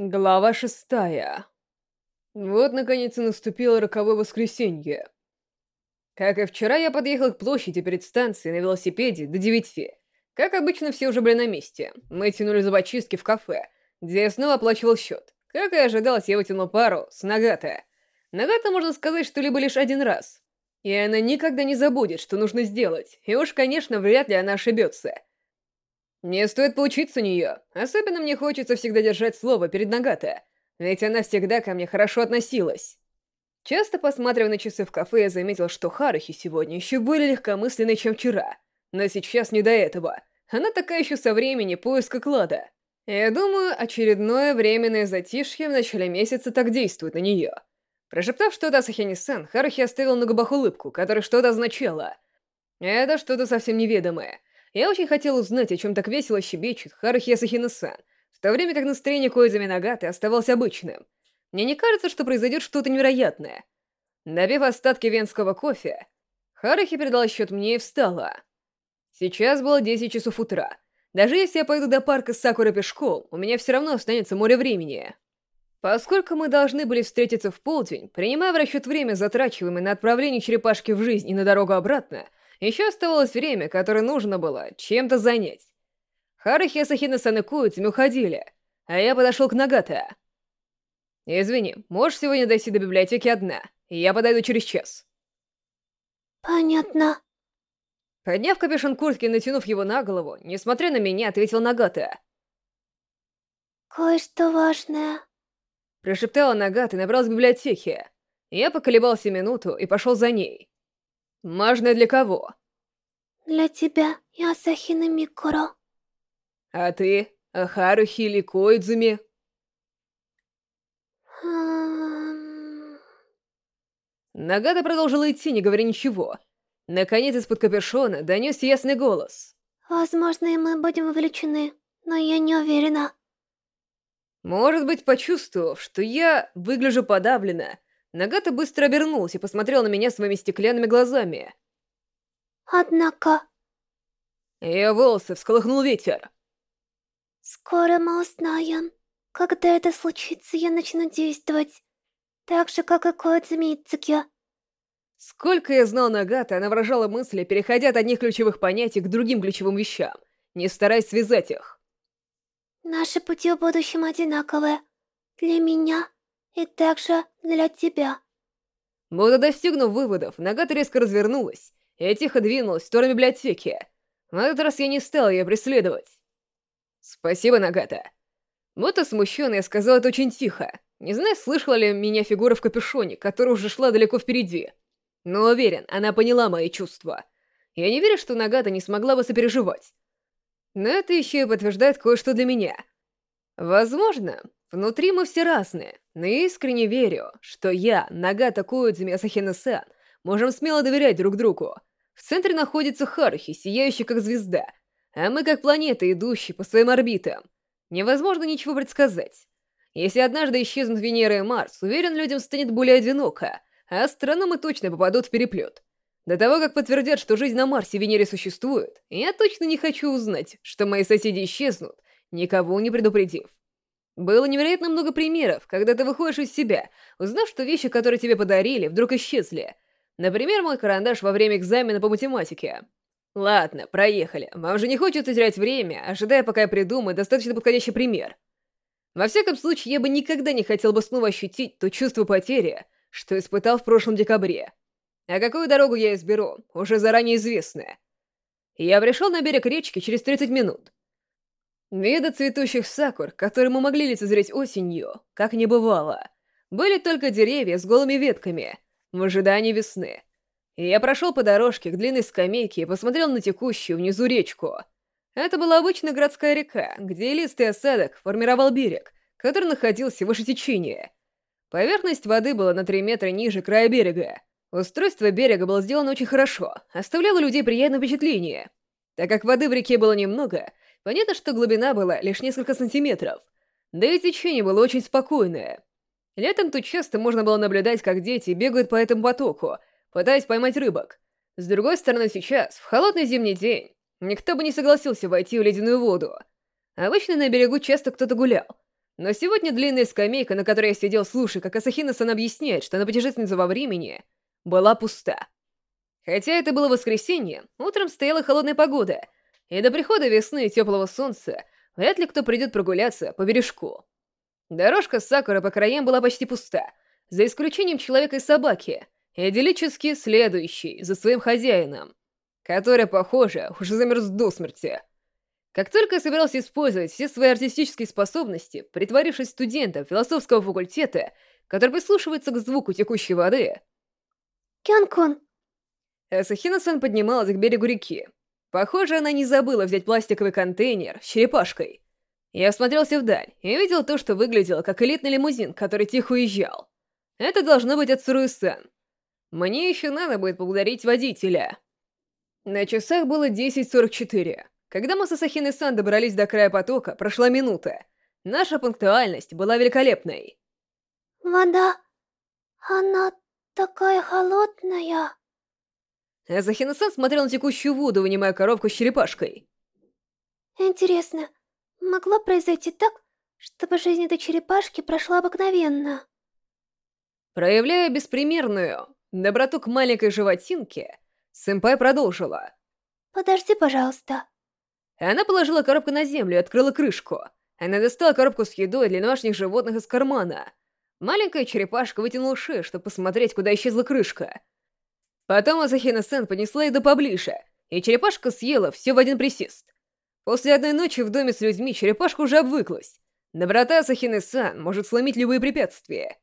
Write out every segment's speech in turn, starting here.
Глава шестая. Вот, наконец, и наступило роковое воскресенье. Как и вчера, я подъехал к площади перед станцией на велосипеде до девяти. Как обычно, все уже были на месте. Мы тянули зубочистки в кафе, где я снова оплачивал счет. Как и ожидалось, я вытянул пару с Нагата. Нагата, можно сказать, что-либо лишь один раз. И она никогда не забудет, что нужно сделать. И уж, конечно, вряд ли она ошибется. Мне стоит поучиться у нее. Особенно мне хочется всегда держать слово перед Нагата, ведь она всегда ко мне хорошо относилась. Часто посматривая на часы в кафе, я заметил, что Харахи сегодня еще более легкомысленной, чем вчера. Но сейчас не до этого. Она такая еще со времени поиска клада. Я думаю, очередное временное затишье в начале месяца так действует на нее. Прошептав что-то Сахини-сан, Харахи оставил на губах улыбку, которая что-то означала. Это что-то совсем неведомое. Я очень хотел узнать, о чем так весело щебечет Харахи Асахина-сан, в то время как настроение Коидзами Нагаты оставалось обычным. Мне не кажется, что произойдет что-то невероятное. Добив остатки венского кофе, Харахи передала счет мне и встала. Сейчас было 10 часов утра. Даже если я пойду до парка Сакура пешком, у меня все равно останется море времени. Поскольку мы должны были встретиться в полдень, принимая в расчет время, затрачиваемое на отправление черепашки в жизнь и на дорогу обратно, еще оставалось время, которое нужно было чем-то занять. Харахи, Асахина-сан и Куицами уходили, а я подошел к Нагата. «Извини, можешь сегодня дойти до библиотеки одна, и я подойду через час». «Понятно». Подняв капюшон куртки и натянув его на голову, несмотря на меня, ответил Нагата. «Кое-что важное». Прошептала Нагата и набралась в библиотеке. Я поколебался минуту и пошел за ней. Важное для кого? Для тебя, Ясахина Микуро. А ты, Ахарухи или Коидзуми? Хм... Нагата продолжила идти, не говоря ничего. Наконец из-под капюшона донес ясный голос. Возможно, и мы будем вовлечены, но я не уверена. Может быть, почувствовав, что я выгляжу подавленно, Нагата быстро обернулась и посмотрел на меня своими стеклянными глазами. Однако... Ее волосы всколыхнул ветер. Скоро мы узнаем. Когда это случится, я начну действовать. Так же, как и Коэдзуми Ицуки. Сколько я знал Нагата, она выражала мысли, переходя от одних ключевых понятий к другим ключевым вещам, не стараясь связать их. Наши пути в будущем одинаковые. Для меня и также для тебя. Будто достигнув выводов, Нагата резко развернулась и тихо двинулась в сторону библиотеки. На этот раз я не стал ее преследовать. «Спасибо, Нагата». Будто смущенно я сказал это очень тихо. Не знаю, слышала ли меня фигура в капюшоне, которая уже шла далеко впереди. Но уверен, она поняла мои чувства. Я не верю, что Нагата не смогла бы сопереживать. Но это еще и подтверждает кое-что для меня. Возможно, внутри мы все разные, но искренне верю, что я, Нагата Коидзуми Асахина-сан, можем смело доверять друг другу. В центре находится Харухи, сияющий как звезда, а мы как планеты, идущие по своим орбитам. Невозможно ничего предсказать. Если однажды исчезнут Венера и Марс, уверен, людям станет более одиноко, а астрономы точно попадут в переплет. До того, как подтвердят, что жизнь на Марсе и Венере существует, я точно не хочу узнать, что мои соседи исчезнут, никого не предупредив. Было невероятно много примеров, когда ты выходишь из себя, узнав, что вещи, которые тебе подарили, вдруг исчезли. Например, мой карандаш во время экзамена по математике. Ладно, проехали. Вам же не хочется терять время, ожидая, пока я придумаю достаточно подходящий пример. Во всяком случае, я бы никогда не хотел бы снова ощутить то чувство потери, что испытал в прошлом декабре. А какую дорогу я изберу, уже заранее известно. Я пришел на берег речки через 30 минут. Вида цветущих сакур, которые мы могли лицезреть осенью, как не бывало. Были только деревья с голыми ветками, в ожидании весны. Я прошел по дорожке к длинной скамейке и посмотрел на текущую внизу речку. Это была обычная городская река, где листый осадок формировал берег, который находился выше течения. Поверхность воды была на 3 метра ниже края берега. Устройство берега было сделано очень хорошо, оставляло людей приятное впечатление. Так как воды в реке было немного, Понятно, что глубина была лишь несколько сантиметров, да и течение было очень спокойное. Летом тут часто можно было наблюдать, как дети бегают по этому потоку, пытаясь поймать рыбок. С другой стороны, сейчас, в холодный зимний день, никто бы не согласился войти в ледяную воду. Обычно на берегу часто кто-то гулял. Но сегодня длинная скамейка, на которой я сидел, слушая, как Асахина-сан объясняет, что она путешественница во времени, была пуста. Хотя это было воскресенье, утром стояла холодная погода, и до прихода весны и теплого солнца вряд ли кто придет прогуляться по бережку. Дорожка с сакурой по краям была почти пуста, за исключением человека и собаки, идиллически следующий за своим хозяином, который, похоже, уже замерз до смерти. Как только я собирался использовать все свои артистические способности, притворившись студентом философского факультета, который прислушивается к звуку текущей воды... Кян-кун. Асахина-сан поднималась к берегу реки. Похоже, она не забыла взять пластиковый контейнер с черепашкой. Я осмотрелся вдаль и видел то, что выглядело как элитный лимузин, который тихо уезжал. Это должно быть от Суруи-сан. Мне еще надо будет поблагодарить водителя. На часах было 10.44. Когда мы с Асахиной-сан добрались до края потока, прошла минута. Наша пунктуальность была великолепной. Вода... Она такая холодная. Асахина-сан смотрел на текущую воду, вынимая коробку с черепашкой. Интересно, могло произойти так, чтобы жизнь этой черепашки прошла обыкновенно? Проявляя беспримерную доброту к маленькой животинке, сэмпай продолжила. «Подожди, пожалуйста». Она положила коробку на землю и открыла крышку. Она достала коробку с едой для домашних животных из кармана. Маленькая черепашка вытянула шею, чтобы посмотреть, куда исчезла крышка. Потом Асахина-сан поднесла еду поближе, и черепашка съела все в один присест. После одной ночи в доме с людьми черепашка уже обвыклась. Доброта Асахины-сан может сломить любые препятствия.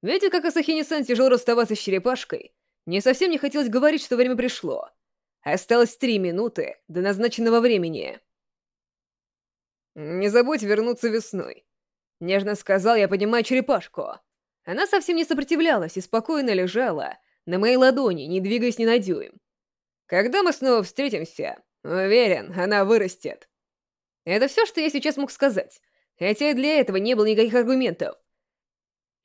Видя, как Асахини-сан тяжело расставаться с черепашкой, мне совсем не хотелось говорить, что время пришло. Осталось три минуты до назначенного времени. «Не забудь вернуться весной», — нежно сказал я, поднимая черепашку. Она совсем не сопротивлялась и спокойно лежала на моей ладони, не двигаясь ни на дюйм. Когда мы снова встретимся, уверен, она вырастет. Это все, что я сейчас мог сказать, хотя и для этого не было никаких аргументов.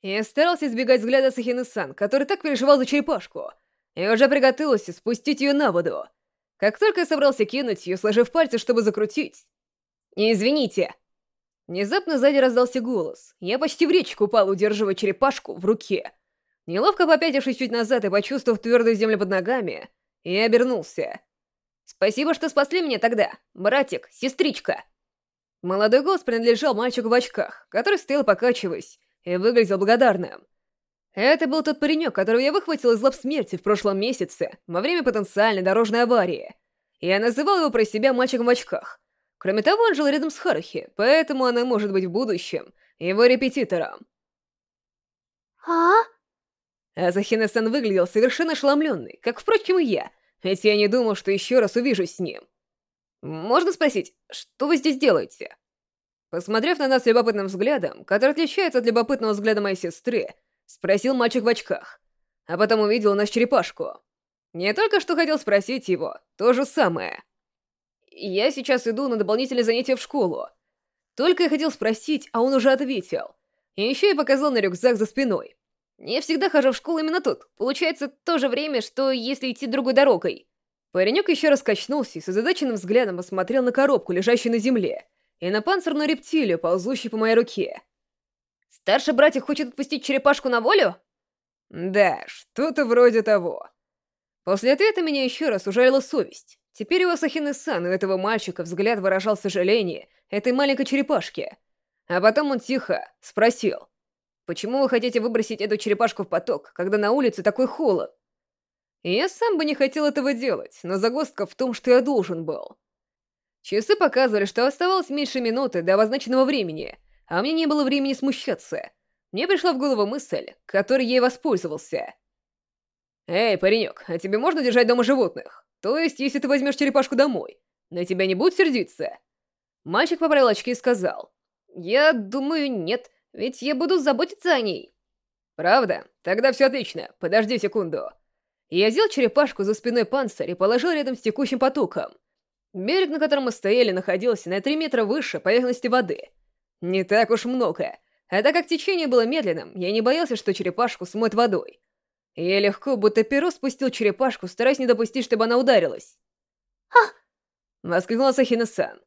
Я старался избегать взгляда Сахины-сан, который так переживал за черепашку, и уже приготовился спустить ее на воду. Как только я собрался кинуть ее, сложив пальцы, чтобы закрутить... «Извините!» Внезапно сзади раздался голос. Я почти в речку упал, удерживая черепашку в руке. Неловко попятившись чуть назад и почувствовав твердую землю под ногами, я обернулся. «Спасибо, что спасли меня тогда, братик, сестричка!» Молодой голос принадлежал мальчику в очках, который стоял покачиваясь и выглядел благодарным. Это был тот паренек, которого я выхватил из лап смерти в прошлом месяце, во время потенциальной дорожной аварии. Я называл его про себя мальчиком в очках. Кроме того, он жил рядом с Харухи, поэтому она может быть в будущем его репетитором. А? Азахина-сан выглядел совершенно ошеломленный, как, впрочем, и я, ведь я не думал, что еще раз увижусь с ним. «Можно спросить, что вы здесь делаете?» Посмотрев на нас любопытным взглядом, который отличается от любопытного взгляда моей сестры, спросил мальчик в очках, а потом увидел наш черепашку. Не только что хотел спросить его, то же самое. Я сейчас иду на дополнительные занятия в школу. Только я хотел спросить, а он уже ответил. И еще и показал на рюкзак за спиной. Я всегда хожу в школу именно тут. Получается, то же время, что если идти другой дорогой. Паренек еще раз качнулся и с озадаченным взглядом посмотрел на коробку, лежащую на земле, и на панцирную рептилию, ползущую по моей руке. «Старший братик хочет отпустить черепашку на волю?» «Да, что-то вроде того». После ответа меня еще раз ужалила совесть. Теперь у Асахины-сан у этого мальчика взгляд выражал сожаление этой маленькой черепашки. А потом он тихо спросил. Почему вы хотите выбросить эту черепашку в поток, когда на улице такой холод? я сам бы не хотел этого делать, но загвоздка в том, что я должен был. Часы показывали, что оставалось меньше минуты до обозначенного времени, а мне не было времени смущаться. Мне пришла в голову мысль, которой я и воспользовался. «Эй, паренек, а тебе можно держать дома животных? То есть, если ты возьмешь черепашку домой, на тебя не будут сердиться?» Мальчик поправил очки и сказал. «Я думаю, нет. Ведь я буду заботиться о ней. Правда? Тогда все отлично. Подожди секунду. Я взял черепашку за спиной панцирь и положил рядом с текущим потоком. Берег, на котором мы стояли, находился на 3 метра выше поверхности воды. Не так уж много. А так как течение было медленным, я не боялся, что черепашку смоет водой. Я легко, будто перо, спустил черепашку, стараясь не допустить, чтобы она ударилась. «Ха!» — воскликнула Сахина-сан.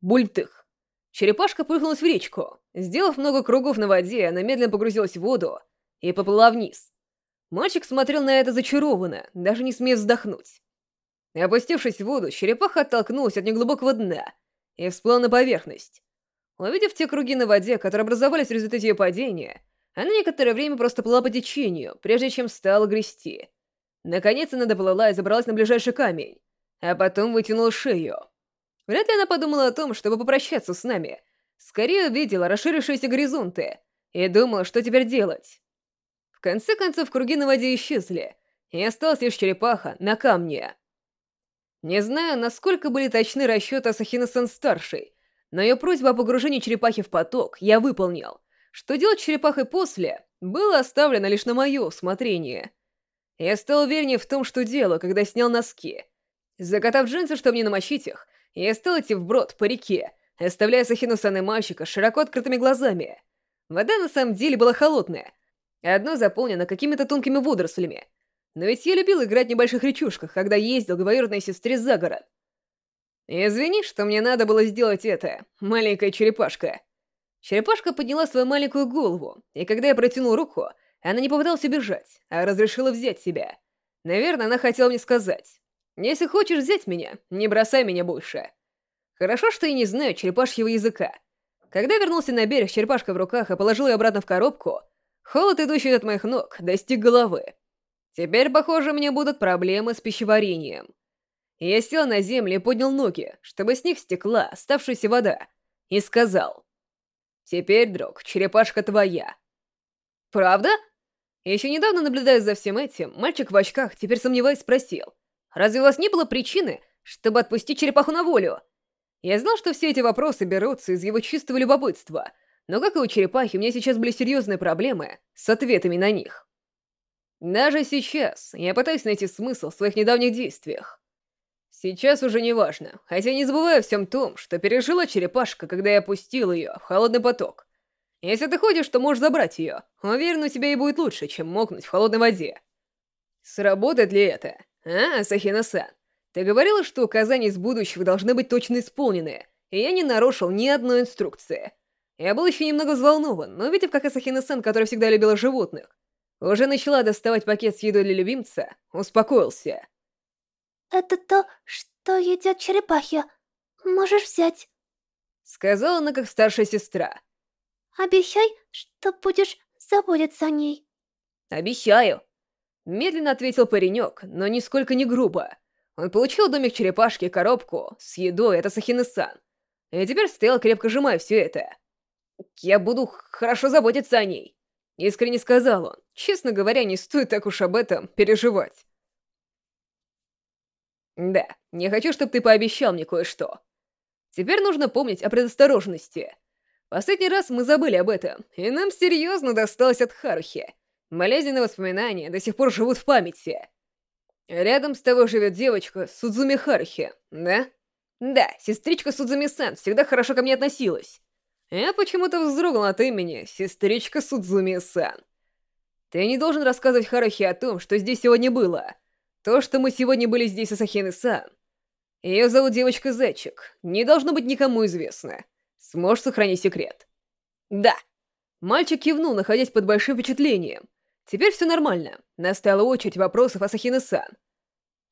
Бультых. Черепашка прыгнулась в речку. Сделав много кругов на воде, она медленно погрузилась в воду и поплыла вниз. Мальчик смотрел на это зачарованно, даже не смея вздохнуть. Опустившись в воду, черепаха оттолкнулась от неглубокого дна и всплыла на поверхность. Увидев те круги на воде, которые образовались в результате ее падения, она некоторое время просто плыла по течению, прежде чем стала грести. Наконец она доплыла и забралась на ближайший камень, а потом вытянула шею. Вряд ли она подумала о том, чтобы попрощаться с нами. Скорее увидела расширившиеся горизонты и думала, что теперь делать. В конце концов, круги на воде исчезли, и осталась лишь черепаха на камне. Не знаю, насколько были точны расчеты Асахина-сан-старшей, но ее просьбу о погружении черепахи в поток я выполнил. Что делать с черепахой после, было оставлено лишь на мое усмотрение. Я стал увереннее в том, что делаю, когда снял носки. Закатав джинсы, чтобы не намочить их, я стал идти вброд по реке, оставляя Сахину-сан и мальчика широко открытыми глазами. Вода на самом деле была холодная, одно заполнено какими-то тонкими водорослями, но ведь я любил играть в небольших речушках, когда ездил к двоюродной сестре за город. Извини, что мне надо было сделать это, маленькая черепашка. Черепашка подняла свою маленькую голову, и когда я протянул руку, она не попыталась убежать, а разрешила взять себя. Наверное, она хотела мне сказать. Если хочешь взять меня, не бросай меня больше. Хорошо, что я не знаю черепашьего языка. Когда вернулся на берег, черепашка в руках и положил ее обратно в коробку, холод, идущий от моих ног, достиг головы. Теперь, похоже, мне будут проблемы с пищеварением. Я сел на землю и поднял ноги, чтобы с них стекла оставшаяся вода, и сказал. «Теперь, друг, черепашка твоя». «Правда?» Еще недавно, наблюдая за всем этим, мальчик в очках, теперь сомневаясь, спросил. «Разве у вас не было причины, чтобы отпустить черепаху на волю?» Я знал, что все эти вопросы берутся из его чистого любопытства, но, как и у черепахи, у меня сейчас были серьезные проблемы с ответами на них. Даже сейчас я пытаюсь найти смысл в своих недавних действиях. Сейчас уже не важно, хотя не забываю всем том, что пережила черепашка, когда я опустил ее в холодный поток. Если ты ходишь, то можешь забрать ее. Уверен, у тебя и будет лучше, чем мокнуть в холодной воде. Сработает ли это? А, Сахина-сан? Ты говорила, что указания из будущего должны быть точно исполнены, и я не нарушил ни одной инструкции. Я был еще немного взволнован, но увидев, как Асахина-сан, которая всегда любила животных, уже начала доставать пакет с едой для любимца, успокоился. «Это то, что едят черепахи. Можешь взять», — сказала она как старшая сестра. «Обещай, что будешь заботиться о ней». «Обещаю», — медленно ответил паренек, но нисколько не грубо. Он получил домик черепашки коробку с едой, это Сахины-сан. И теперь стоял крепко сжимая все это. «Я буду хорошо заботиться о ней», — искренне сказал он. Честно говоря, не стоит так уж об этом переживать. Да, не хочу, чтобы ты пообещал мне кое-что. Теперь нужно помнить о предосторожности. Последний раз мы забыли об этом, и нам серьезно досталось от Харухи. Болезненные воспоминания до сих пор живут в памяти. Рядом с тобой живет девочка Судзуми Харухи, да? Да, сестричка Судзуми-сан всегда хорошо ко мне относилась. Я почему-то вздрогнул от имени сестричка Судзуми-сан. Ты не должен рассказывать Харахи о том, что здесь сегодня было. То, что мы сегодня были здесь с Асахины-сан. Ее зовут девочка Зайчик. Не должно быть никому известно. Сможешь сохранить секрет? Да. Мальчик кивнул, находясь под большим впечатлением. Теперь все нормально. Настала очередь вопросов Асахины-сан.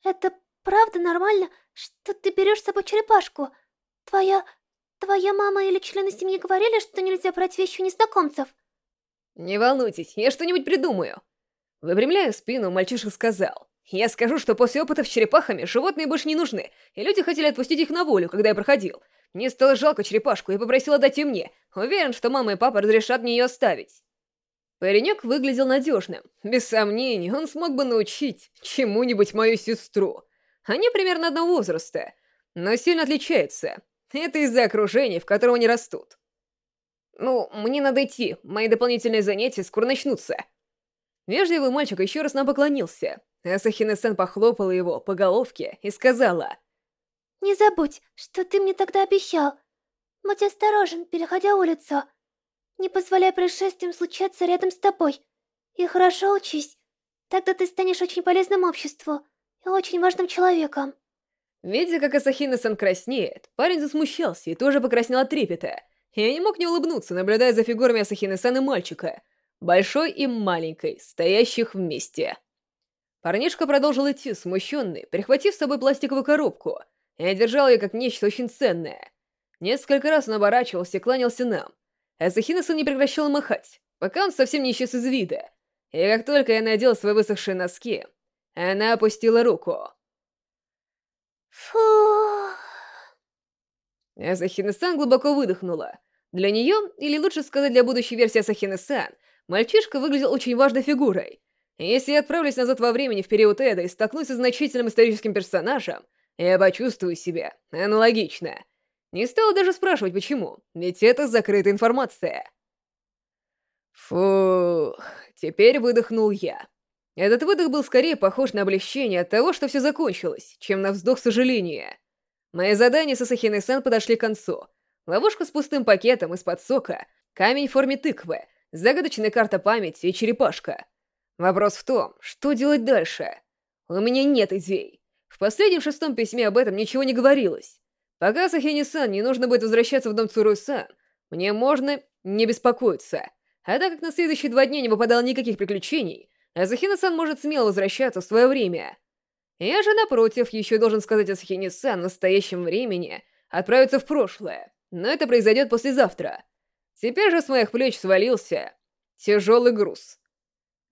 Это правда нормально, что ты берешь с собой черепашку? Твоя... Твоя мама или члены семьи говорили, что нельзя брать вещи у незнакомцев? «Не волнуйтесь, я что-нибудь придумаю». Выпрямляя спину, мальчишка сказал. «Я скажу, что после опыта с черепахами животные больше не нужны, и люди хотели отпустить их на волю, когда я проходил. Мне стало жалко черепашку и попросила дать ее мне. Уверен, что мама и папа разрешат мне ее оставить». Паренек выглядел надежным. Без сомнений, он смог бы научить чему-нибудь мою сестру. Они примерно одного возраста, но сильно отличаются. Это из-за окружения, в котором они растут. «Ну, мне надо идти, мои дополнительные занятия скоро начнутся». Вежливый мальчик еще раз нам поклонился. Асахина-сан похлопала его по головке и сказала... «Не забудь, что ты мне тогда обещал. Будь осторожен, переходя улицу. Не позволяй происшествиям случаться рядом с тобой. И хорошо учись. Тогда ты станешь очень полезным обществу и очень важным человеком». Видя, как Асахина-сан краснеет, парень засмущался и тоже покраснел от трепета, я не мог не улыбнуться, наблюдая за фигурами Асахины-сан и мальчика, большой и маленькой, стоящих вместе. Парнишка продолжил идти, смущенный, прихватив с собой пластиковую коробку. Я держал ее как нечто очень ценное. Несколько раз он оборачивался и кланялся нам. Асахина-сан не прекращал махать, пока он совсем не исчез из вида. И как только я надел свои высохшие носки, она опустила руку. Фу. Асахина-сан глубоко выдохнула. Для нее, или лучше сказать для будущей версии Асахины-сан, мальчишка выглядел очень важной фигурой. Если я отправлюсь назад во времени в период Эда и столкнусь с значительным историческим персонажем, я почувствую себя аналогично. Не стала даже спрашивать, почему, ведь это закрытая информация. Фух, теперь выдохнул я. Этот выдох был скорее похож на облегчение от того, что все закончилось, чем на вздох сожаления. Мои задания с Асахиной-сан подошли к концу. Ловушка с пустым пакетом из-под сока, камень в форме тыквы, загадочная карта памяти и черепашка. Вопрос в том, что делать дальше. У меня нет идей. В последнем шестом письме об этом ничего не говорилось. Пока Сахини-сан не нужно будет возвращаться в дом Цуру-сан, мне можно не беспокоиться. А так как на следующие два дня не выпадало никаких приключений, Асахина-сан может смело возвращаться в свое время. Я же, напротив, еще должен сказать Асахине-сан в настоящем времени отправиться в прошлое, но это произойдет послезавтра. Теперь же с моих плеч свалился тяжелый груз.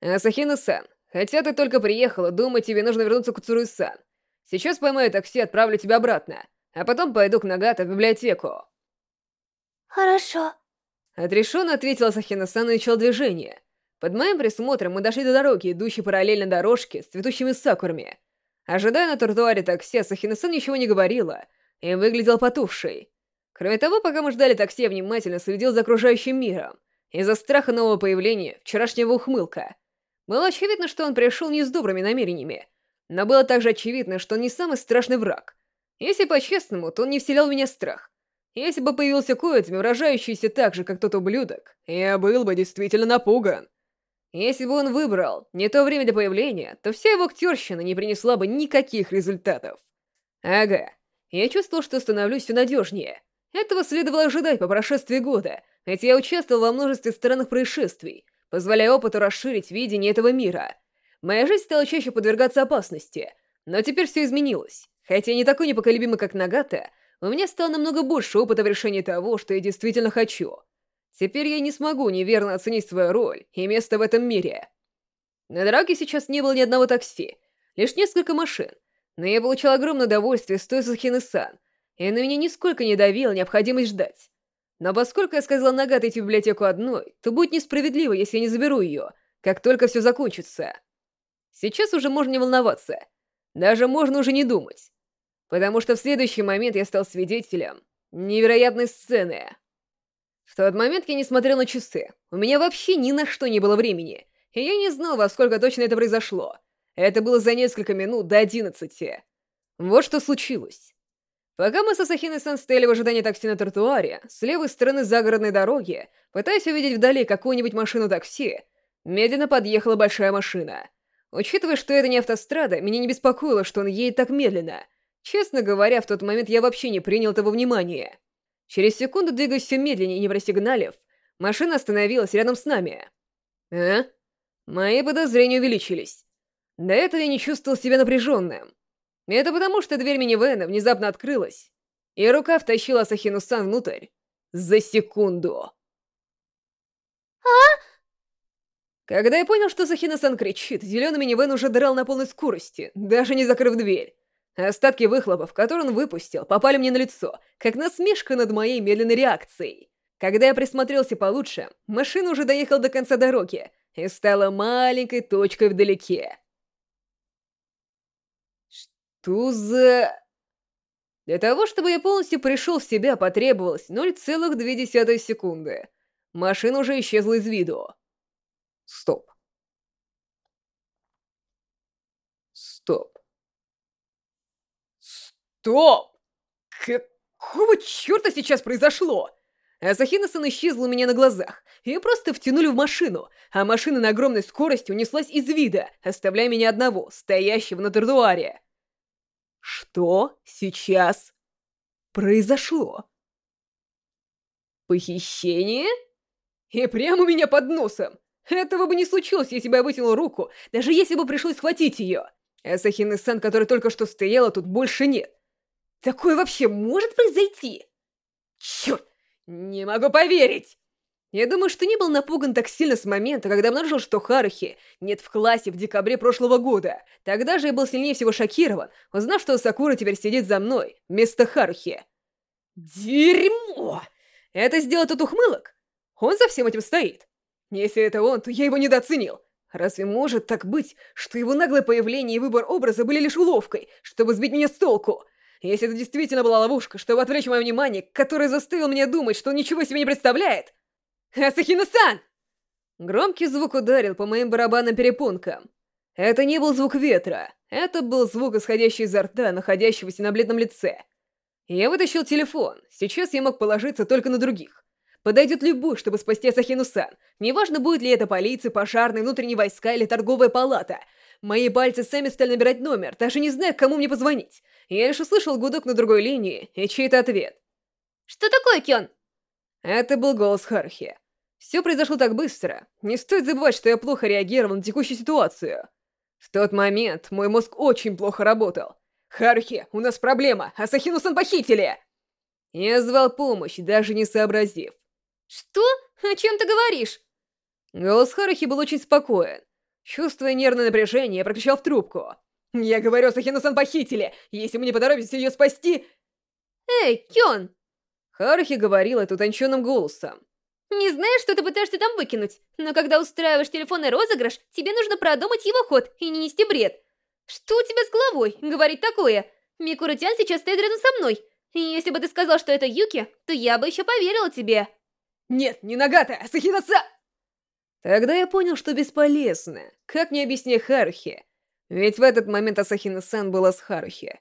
Асахина-сан, хотя ты только приехала, думаю, тебе нужно вернуться к Цуруй-сан. Сейчас поймаю такси и отправлю тебя обратно, а потом пойду к Нагата в библиотеку. Хорошо. Отрешенно ответила Асахина-сан и начал движение. Под моим присмотром мы дошли до дороги, идущей параллельно дорожке с цветущими сакурами. Ожидая на тротуаре такси, Сахина-сан ничего не говорила и выглядел потухшей. Кроме того, пока мы ждали такси, я внимательно следил за окружающим миром. Из-за страха нового появления, вчерашнего ухмылка. Было очевидно, что он пришел не с добрыми намерениями, но было также очевидно, что он не самый страшный враг. Если по-честному, то он не вселял в меня страх. Если бы появился Коэдзми, выражающийся так же, как тот ублюдок, я был бы действительно напуган. Если бы он выбрал не то время для появления, то вся его актерщина не принесла бы никаких результатов. Ага, я чувствовал, что становлюсь все надежнее. Этого следовало ожидать по прошествии года, ведь я участвовал во множестве странных происшествий, позволяя опыту расширить видение этого мира. Моя жизнь стала чаще подвергаться опасности, но теперь все изменилось. Хотя я не такой непоколебимый, как Нагата, у меня стало намного больше опыта в решении того, что я действительно хочу — Теперь я не смогу неверно оценить свою роль и место в этом мире. На дороге сейчас не было ни одного такси, лишь несколько машин, но я получил огромное удовольствие, стоя за Хины-сан, и на меня нисколько не давила необходимость ждать. Но поскольку я сказала Нагат идти в библиотеку одной, то будет несправедливо, если я не заберу ее, как только все закончится. Сейчас уже можно не волноваться. Даже можно уже не думать. Потому что в следующий момент я стал свидетелем невероятной сцены. В тот момент я не смотрел на часы. У меня вообще ни на что не было времени. И я не знал, во сколько точно это произошло. Это было за несколько минут до одиннадцати. Вот что случилось. Пока мы с Асахиной-сан стояли в ожидании такси на тротуаре, с левой стороны загородной дороги, пытаясь увидеть вдали какую-нибудь машину такси, медленно подъехала большая машина. Учитывая, что это не автострада, меня не беспокоило, что он едет так медленно. Честно говоря, в тот момент я вообще не принял этого внимания. Через секунду, двигаясь все медленнее и не просигналив, машина остановилась рядом с нами. А? Мои подозрения увеличились. До этого я не чувствовал себя напряженным. Это потому, что дверь минивэна внезапно открылась, и рука втащила Асахину-сан внутрь за секунду. А? Когда я понял, что Сахина-сан кричит, зеленый минивэн уже драл на полной скорости, даже не закрыв дверь. Остатки выхлопов, которые он выпустил, попали мне на лицо, как насмешка над моей медленной реакцией. Когда я присмотрелся получше, машина уже доехала до конца дороги и стала маленькой точкой вдалеке. Что за... Для того, чтобы я полностью пришел в себя, потребовалось 0,2 секунды. Машина уже исчезла из виду. Стоп. Стоп! Какого черта сейчас произошло? Асахина-сан исчезла у меня на глазах. Ее просто втянули в машину, а машина на огромной скорости унеслась из вида, оставляя меня одного, стоящего на тротуаре. Что сейчас произошло? Похищение? И прямо у меня под носом. Этого бы не случилось, если бы я вытянул руку, даже если бы пришлось схватить ее. Асахины-сан, которая только что стояла, тут больше нет. Такое вообще может произойти? Черт! Не могу поверить! Я думаю, что не был напуган так сильно с момента, когда обнаружил, что Харухи нет в классе в декабре прошлого года. Тогда же я был сильнее всего шокирован, узнав, что Сакура теперь сидит за мной, вместо Харухи. Дерьмо! Это сделал тот ухмылок? Он за всем этим стоит. Если это он, то я его недооценил. Разве может так быть, что его наглое появление и выбор образа были лишь уловкой, чтобы сбить меня с толку? Если это действительно была ловушка, чтобы отвлечь мое внимание, которая заставила меня думать, что он ничего себе не представляет... Асахина-сан! Громкий звук ударил по моим барабанным перепонкам. Это не был звук ветра, это был звук, исходящий изо рта, находящегося на бледном лице. Я вытащил телефон, сейчас я мог положиться только на других. Подойдет любой, чтобы спасти Асахину-сан. Неважно, будет ли это полиция, пожарные, внутренние войска или торговая палата. Мои пальцы сами стали набирать номер, даже не зная, кому мне позвонить. Я лишь услышал гудок на другой линии и чей-то ответ. «Что такое, Кён?» Это был голос Хархи. Все произошло так быстро. Не стоит забывать, что я плохо реагировал на текущую ситуацию. В тот момент мой мозг очень плохо работал. «Харухи, у нас проблема! Асахину-сан похитили!» Я звал помощь, даже не сообразив. «Что? О чем ты говоришь?» Голос Харухи был очень спокоен. Чувствуя нервное напряжение, я прокричал в трубку. «Я говорю, Сахину-сан похитили! Если мы не поторопимся ее спасти...» «Эй, Кён!» Харухи говорил это утонченным голосом. «Не знаю, что ты пытаешься там выкинуть, но когда устраиваешь телефонный розыгрыш, тебе нужно продумать его ход и не нести бред. Что у тебя с головой? Говорить такое? Микурутян сейчас стоит рядом со мной. И если бы ты сказал, что это Юки, то я бы еще поверила тебе». «Нет, не Нагата, а Сахинаса!» Тогда я понял, что бесполезно. Как мне объяснить Харухи? Ведь в этот момент Асахина-сан была с Харухи.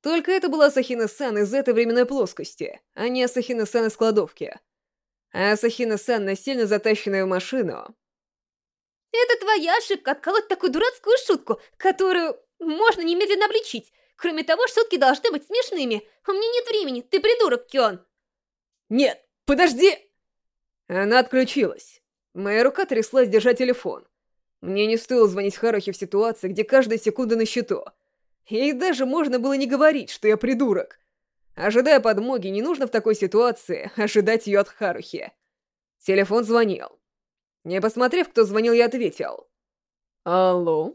Только это была Асахина-сан из этой временной плоскости, а не Асахина-сан из кладовки. А Асахина-сан, насильно затащенная в машину... Это твоя ошибка отколоть такую дурацкую шутку, которую можно немедленно обличить. Кроме того, шутки должны быть смешными. У меня нет времени, ты придурок, Кён. Нет, подожди! Она отключилась. Моя рука тряслась, держа телефон. Мне не стоило звонить Харухе в ситуации, где каждая секунда на счету. И даже можно было не говорить, что я придурок. Ожидая подмоги, не нужно в такой ситуации ожидать ее от Харухи. Телефон звонил. Не посмотрев, кто звонил, я ответил. «Алло?»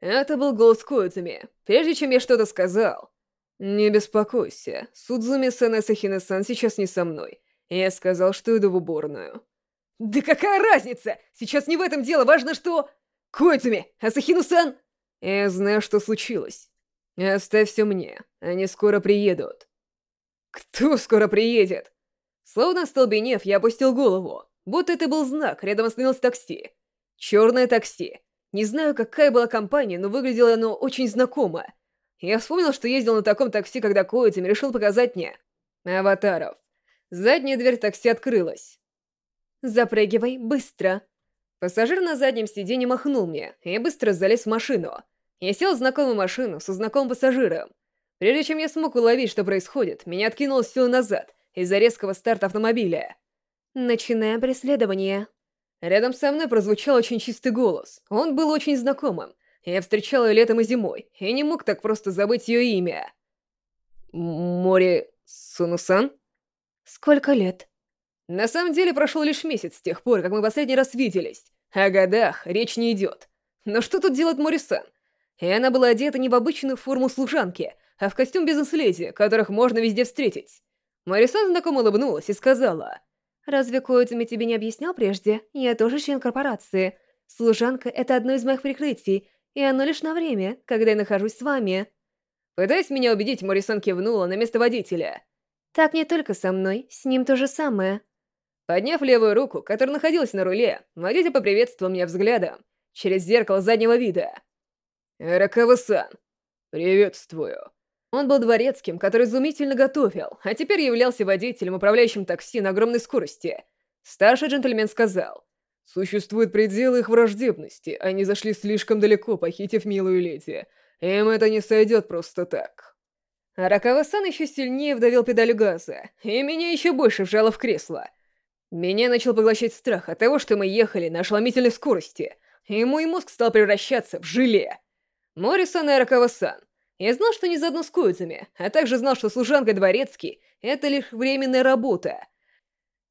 Это был голос Коидзуми. Прежде чем я что-то сказал... «Не беспокойся, Судзуми-сан и сейчас не со мной. Я сказал, что иду в уборную». «Да какая разница? Сейчас не в этом дело, важно, что...» «Коидзуми! Асахину-сан!» «Я знаю, что случилось. Оставь все мне, они скоро приедут». «Кто скоро приедет?» Словно столбенев, я опустил голову, будто это был знак, рядом остановилось такси. Черное такси. Не знаю, какая была компания, но выглядело оно очень знакомо. Я вспомнил, что ездил на таком такси, когда Коидзами решил показать мне аватаров. Задняя дверь такси открылась. «Запрыгивай, быстро!» Пассажир на заднем сиденье махнул мне, и я быстро залез в машину. Я сел в знакомую машину со знакомым пассажиром. Прежде чем я смог уловить, что происходит, меня откинуло силу назад из-за резкого старта автомобиля. «Начинаем преследование». Рядом со мной прозвучал очень чистый голос. Он был очень знакомым. Я встречал ее летом и зимой, и не мог так просто забыть ее имя. Мори Сунусан? Сколько лет? На самом деле прошел лишь месяц с тех пор, как мы последний раз виделись. О годах речь не идет. Но что тут делает Морисан? И она была одета не в обычную форму служанки, а в костюм без наследия, которых можно везде встретить. Морисан знакомо улыбнулась и сказала... «Разве Коидзуми тебе не объяснял прежде? Я тоже член корпорации. Служанка — это одно из моих прикрытий, и оно лишь на время, когда я нахожусь с вами». Пытаясь меня убедить, Морисан кивнула на место водителя. «Так не только со мной, с ним то же самое». Подняв левую руку, которая находилась на руле, водитель поприветствовал меня взглядом через зеркало заднего вида. «Ракава-сан, приветствую». Он был дворецким, который изумительно готовил, а теперь являлся водителем, управляющим такси на огромной скорости. Старший джентльмен сказал, «Существуют пределы их враждебности, они зашли слишком далеко, похитив милую леди. Им это не сойдет просто так». Ракава-сан еще сильнее вдавил педаль газа, и меня еще больше вжало в кресло — Меня начал поглощать страх от того, что мы ехали на ошеломительной скорости, и мой мозг стал превращаться в желе. Морисон и Аракава-сан. Я знал, что не заодно с Коидзами, а также знал, что служанка Дворецкий — это лишь временная работа.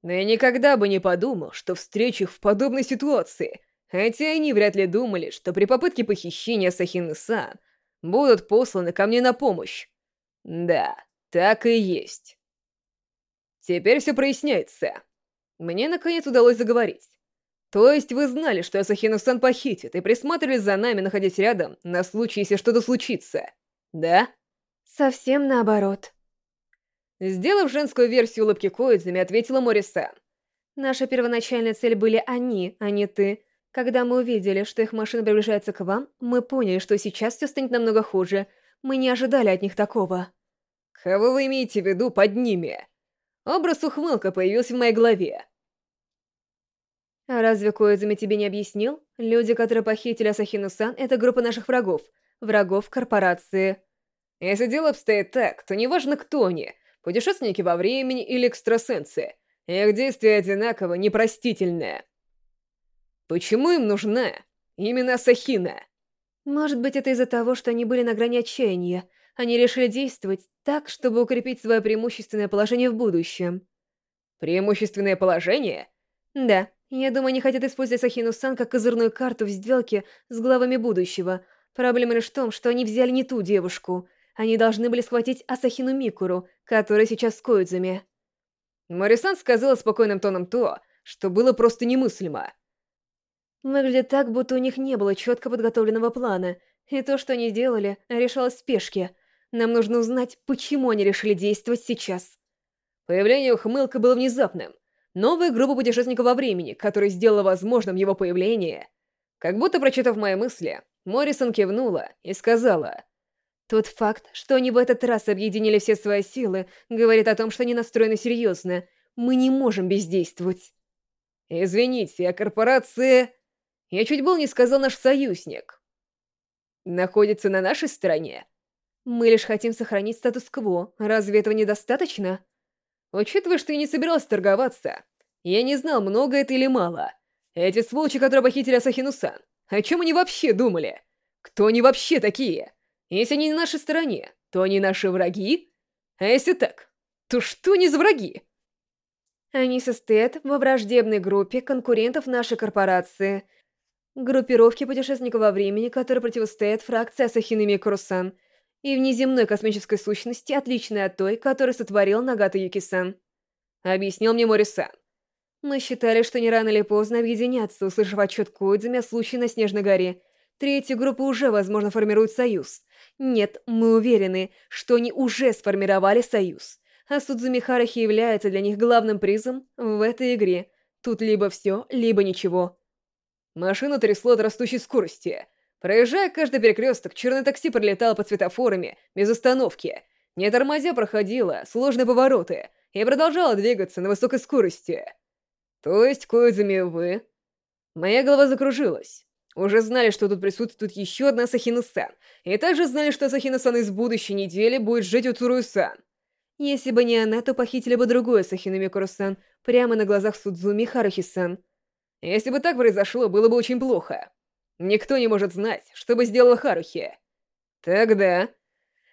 Но я никогда бы не подумал, что встречу их в подобной ситуации, хотя они вряд ли думали, что при попытке похищения Сахины-сан будут посланы ко мне на помощь. Да, так и есть. Теперь все проясняется. Мне, наконец, удалось заговорить. То есть вы знали, что Асахину-сан похитит, и присматривали за нами, находясь рядом, на случай, если что-то случится, да? Совсем наоборот. Сделав женскую версию улыбки Коидзами, ответила Морисан. Наша первоначальная цель были они, а не ты. Когда мы увидели, что их машина приближается к вам, мы поняли, что сейчас все станет намного хуже. Мы не ожидали от них такого. Кого вы имеете в виду под ними? Образ ухмылка появился в моей голове. А разве Коидзами тебе не объяснил? Люди, которые похитили Асахину-сан, это группа наших врагов. Врагов корпорации. Если дело обстоит так, то неважно, кто они, путешественники во времени или экстрасенсы, их действия одинаково непростительные. Почему им нужна именно Асахина? Может быть, это из-за того, что они были на грани отчаяния. Они решили действовать так, чтобы укрепить свое преимущественное положение в будущем. Преимущественное положение? Да. Я думаю, они хотят использовать Сахину-сан как козырную карту в сделке с главами будущего. Проблема лишь в том, что они взяли не ту девушку. Они должны были схватить Асахину Микуру, которая сейчас с Коидзами. Марисан сказала спокойным тоном то, что было просто немыслимо. Выглядит так, будто у них не было четко подготовленного плана, и то, что они сделали, решалось в спешке. Нам нужно узнать, почему они решили действовать сейчас. Появление ухмылка было внезапным — Новая группа путешественников во времени, которая сделала возможным его появление. Как будто прочитав мои мысли, Моррисон кивнула и сказала... Тот факт, что они в этот раз объединили все свои силы, говорит о том, что они настроены серьезно. Мы не можем бездействовать. Извините, а корпорация... Я чуть был не сказал наш союзник. Находится на нашей стороне. Мы лишь хотим сохранить статус-кво. Разве этого недостаточно? Учитывая, что я не собирался торговаться, я не знал, много это или мало. Эти сволочи, которые похитили Асахину-сан, о чем они вообще думали? Кто они вообще такие? Если они на нашей стороне, то они наши враги? А если так, то что они за враги? Они состоят во враждебной группе конкурентов нашей корпорации. Группировки путешественников во времени, которые противостоят фракции Асахины Микурусан — и внеземной космической сущности, отличной от той, которую сотворил Нагата Юки-сан. Объяснил мне Мори-сан. Мы считали, что не рано или поздно объединятся, услышав отчет Коидзами о случае на Снежной горе. Третья группа уже, возможно, формирует союз. Нет, мы уверены, что они уже сформировали союз. А Судзуми Харахи является для них главным призом в этой игре. Тут либо все, либо ничего. Машину трясло от растущей скорости. Проезжая каждый перекресток, черное такси пролетало под светофорами, без остановки. Не тормозя проходило сложные повороты и продолжало двигаться на высокой скорости. То есть, Коидзами, вы... Моя голова закружилась. Уже знали, что тут присутствует еще одна Сахина-сан, и также знали, что Сахина-сан из будущей недели будет жить у Цурую-сан. Если бы не она, то похитили бы другую Сахину Микуру-сан, прямо на глазах Судзуми Харухи-сан. Если бы так произошло, было бы очень плохо. Никто не может знать, что бы сделала Харухи. Тогда...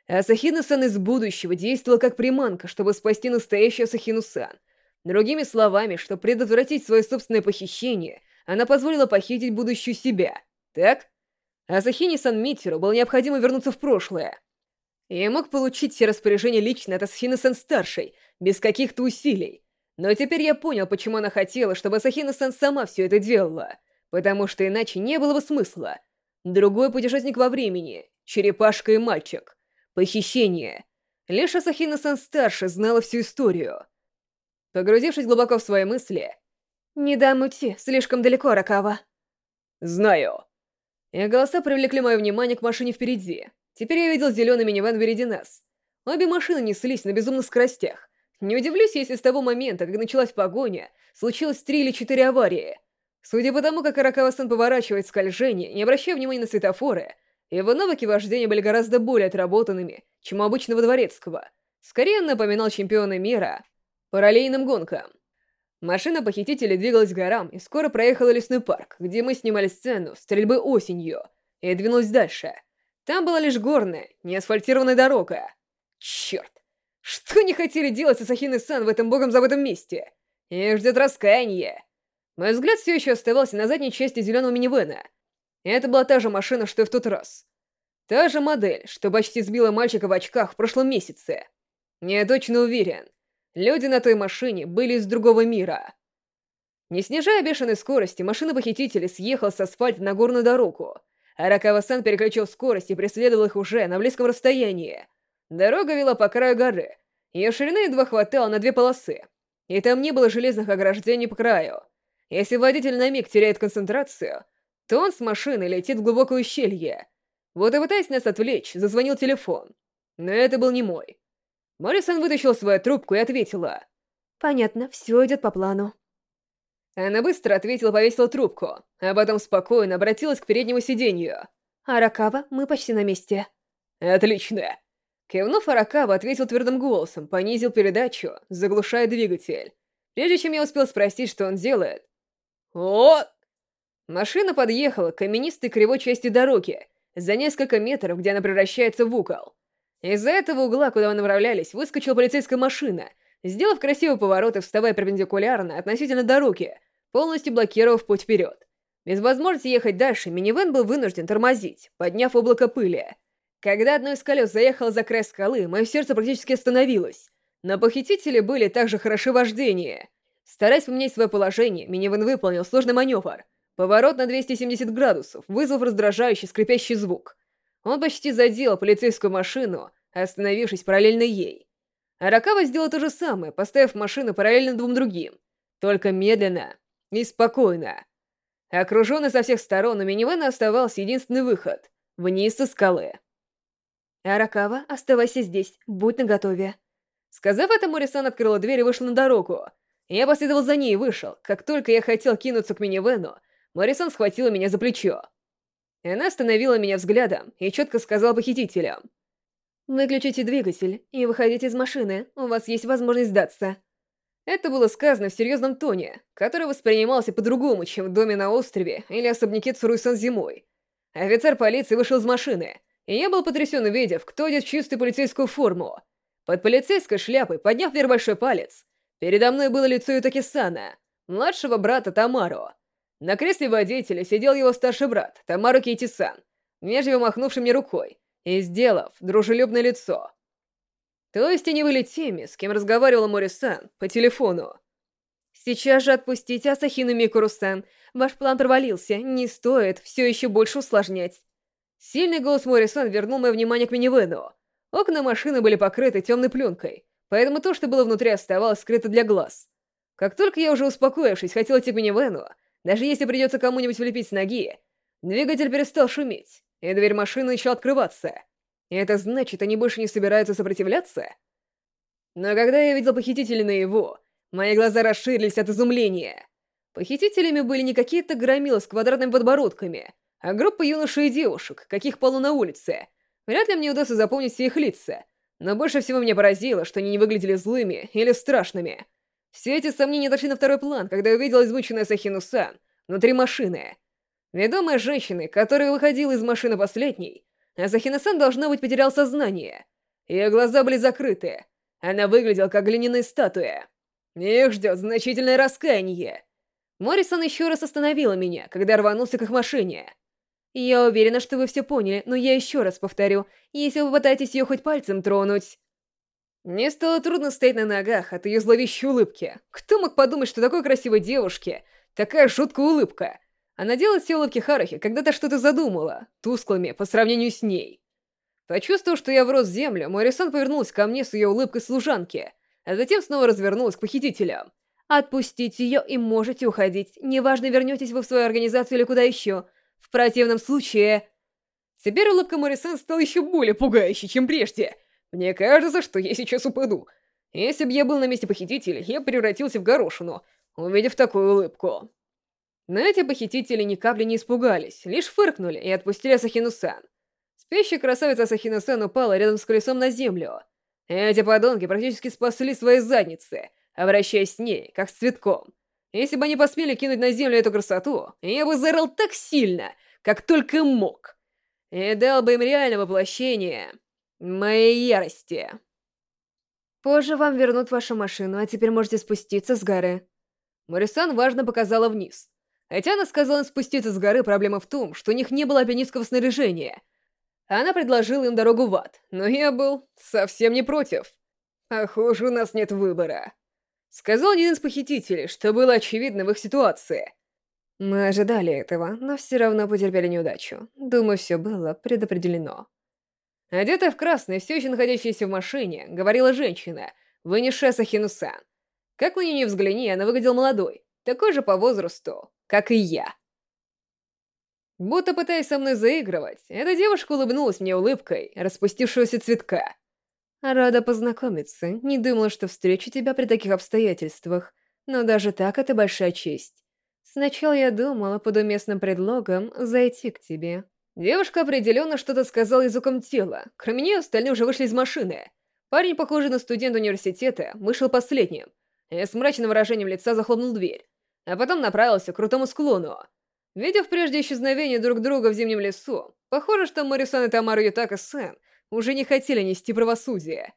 Асахина-сан из будущего действовала как приманка, чтобы спасти настоящую Асахину-сан. Другими словами, чтобы предотвратить свое собственное похищение, она позволила похитить будущую себя, так? Асахине-сан Миттеру было необходимо вернуться в прошлое. Я мог получить все распоряжения лично от Асахины-сан старшей, без каких-то усилий. Но теперь я понял, почему она хотела, чтобы Асахина-сан сама все это делала — потому что иначе не было бы смысла. Другой путешественник во времени, черепашка и мальчик, похищение. Лишь Асахина-сан старше знала всю историю. Погрузившись глубоко в свои мысли... «Не дам уйти, слишком далеко, Ракава». «Знаю». И голоса привлекли мое внимание к машине впереди. Теперь я видел зеленый минивэн впереди нас. Обе машины неслись на безумных скоростях. Не удивлюсь, если с того момента, как началась погоня, случилось три или четыре аварии. Судя по тому, как Аракава-сан поворачивает скольжение, не обращая внимания на светофоры, его навыки вождения были гораздо более отработанными, чем у обычного дворецкого. Скорее он напоминал чемпиона мира по ролейным гонкам. Машина похитителей двигалась к горам и скоро проехала лесной парк, где мы снимали сцену стрельбы осенью, и двинулась дальше. Там была лишь горная, неасфальтированная дорога. Черт! Что не хотели делать Асахин и Сан в этом богом забытом месте? Их ждет раскаяние. Мой взгляд все еще оставался на задней части зеленого минивэна. Это была та же машина, что и в тот раз. Та же модель, что почти сбила мальчика в очках в прошлом месяце. Я точно уверен, люди на той машине были из другого мира. Не снижая бешеной скорости, машина похитителей съехала с асфальта на горную дорогу. Аракава-сан переключил скорость и преследовал их уже на близком расстоянии. Дорога вела по краю горы. Ее ширина едва хватало на две полосы. И там не было железных ограждений по краю. Если водитель на миг теряет концентрацию, то он с машины летит в глубокое ущелье. Вот и пытаясь нас отвлечь, зазвонил телефон. Но это был не мой. Моррисон вытащила свою трубку и ответила. «Понятно, все идет по плану». Она быстро ответила, повесила трубку, а потом спокойно обратилась к переднему сиденью. «Аракава, мы почти на месте». «Отлично!» Кивнув, Аракава ответил твердым голосом, понизил передачу, заглушая двигатель. Прежде чем я успел спросить, что он делает. «О!» Машина подъехала к каменистой кривой части дороги, за несколько метров, где она превращается в угол. Из-за этого угла, куда мы направлялись, выскочила полицейская машина, сделав красивый поворот и вставая перпендикулярно относительно дороги, полностью блокировав путь вперед. Без возможности ехать дальше, минивэн был вынужден тормозить, подняв облако пыли. Когда одно из колес заехало за край скалы, мое сердце практически остановилось. Но похитители были также хороши вождения. Стараясь поменять свое положение, минивэн выполнил сложный маневр. Поворот на 270 градусов, вызвав раздражающий скрипящий звук. Он почти задел полицейскую машину, остановившись параллельно ей. Аракава сделал то же самое, поставив машину параллельно двум другим. Только медленно и спокойно. Окруженный со всех сторон, у минивэна оставался единственный выход — вниз со скалы. «Аракава, оставайся здесь, будь наготове». Сказав это, Морисан открыла дверь и вышла на дорогу. Я последовал за ней и вышел. Как только я хотел кинуться к минивену, Морисан схватила меня за плечо. Она остановила меня взглядом и четко сказала похитителям. «Выключите двигатель и выходите из машины, у вас есть возможность сдаться». Это было сказано в серьезном тоне, который воспринимался по-другому, чем в доме на острове или особняке Цуруйсан зимой. Офицер полиции вышел из машины, и я был потрясен, увидев, кто одет в чистую полицейскую форму. Под полицейской шляпой, подняв вверх большой палец, передо мной было лицо Ютаки-сана, младшего брата Тамаро. На кресле водителя сидел его старший брат, Тамару Кейти-сан, вежливо махнувший мне рукой и сделав дружелюбное лицо. То есть они были теми, с кем разговаривала Мори-сан по телефону. «Сейчас же отпустите Асахину Микуру-сан. Ваш план провалился, не стоит все еще больше усложнять». Сильный голос Моррисон вернул мое внимание к минивэну. Окна машины были покрыты темной пленкой, поэтому то, что было внутри, оставалось скрыто для глаз. Как только я уже успокоившись, хотел идти к минивэну, даже если придется кому-нибудь влепить с ноги, двигатель перестал шуметь, и дверь машины начала открываться. И это значит, они больше не собираются сопротивляться? Но когда я видел похитителей наяву, мои глаза расширились от изумления. Похитителями были не какие-то громилы с квадратными подбородками, а группа юношей и девушек, каких полно на улице. Вряд ли мне удастся запомнить все их лица, но больше всего меня поразило, что они не выглядели злыми или страшными. Все эти сомнения дошли на второй план, когда я увидел измученную Сахину-сан внутри машины. Ведомая женщиной, которая выходила из машины последней, Асахина-сан, должно быть, потерял сознание. Ее глаза были закрыты. Она выглядела как глиняная статуя. Их ждет значительное раскаяние. Моррисон еще раз остановила меня, когда рванулся к их машине. Я уверена, что вы все поняли, но я еще раз повторю, если вы пытаетесь ее хоть пальцем тронуть... Мне стало трудно стоять на ногах от ее зловещей улыбки. Кто мог подумать, что такой красивой девушке такая жуткая улыбка? Она делает все улыбки Харахи, когда-то что-то задумала, тусклыми по сравнению с ней. Почувствовав, что я врос в землю, Морисон повернулась ко мне с ее улыбкой служанки, а затем снова развернулась к похитителям. «Отпустите ее и можете уходить. Неважно, вернетесь вы в свою организацию или куда еще. В противном случае...» Теперь улыбка Морисан стала еще более пугающей, чем прежде. Мне кажется, что я сейчас упаду. Если бы я был на месте похитителя, я превратился в горошину, увидев такую улыбку. Но эти похитители ни капли не испугались, лишь фыркнули и отпустили Асахину-сан. Спящая красавица Асахину-сан упала рядом с колесом на землю. Эти подонки практически спасли свои задницы, обращаясь с ней, как с цветком — Если бы они посмели кинуть на землю эту красоту, я бы заорал так сильно, как только мог. И дал бы им реальное воплощение моей ярости. Позже вам вернут вашу машину, а теперь можете спуститься с горы. Морисан важно показала вниз. Хотя она сказала им спуститься с горы, проблема в том, что у них не было альпинистского снаряжения. Она предложила им дорогу в ад, но я был совсем не против. Похоже, у нас нет выбора. Сказал один из похитителей, что было очевидно в их ситуации. Мы ожидали этого, но все равно потерпели неудачу. Думаю, все было предопределено. Одетая в красное, все еще находящаяся в машине, говорила женщина, вынесшая Сахину-сан. Как на нее не взгляни, она выглядела молодой, такой же по возрасту, как и я. Будто пытаясь со мной заигрывать, эта девушка улыбнулась мне улыбкой распустившегося цветка. Рада познакомиться. Не думала, что встречу тебя при таких обстоятельствах. Но даже так это большая честь. Сначала я думала под уместным предлогом зайти к тебе. Девушка определенно что-то сказала языком тела. Кроме нее, остальные уже вышли из машины. Парень, похожий на студента университета, вышел последним. И с мрачным выражением лица захлопнул дверь. А потом направился к крутому склону. Видев прежде исчезновение друг друга в зимнем лесу, похоже, что Марисон и Тамару Ютака-сэн уже не хотели нести правосудие.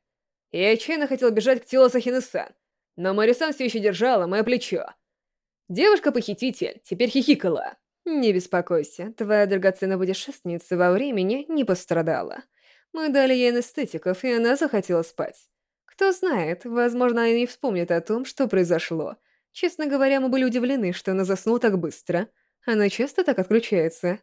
Я отчаянно хотел бежать к телу Сахины-сан, но Марисан все еще держала мое плечо. Девушка-похититель теперь хихикала. «Не беспокойся, твоя драгоценная путешественница во времени не пострадала. Мы дали ей анестетиков, и она захотела спать. Кто знает, возможно, она не вспомнит о том, что произошло. Честно говоря, мы были удивлены, что она заснула так быстро. Она часто так отключается».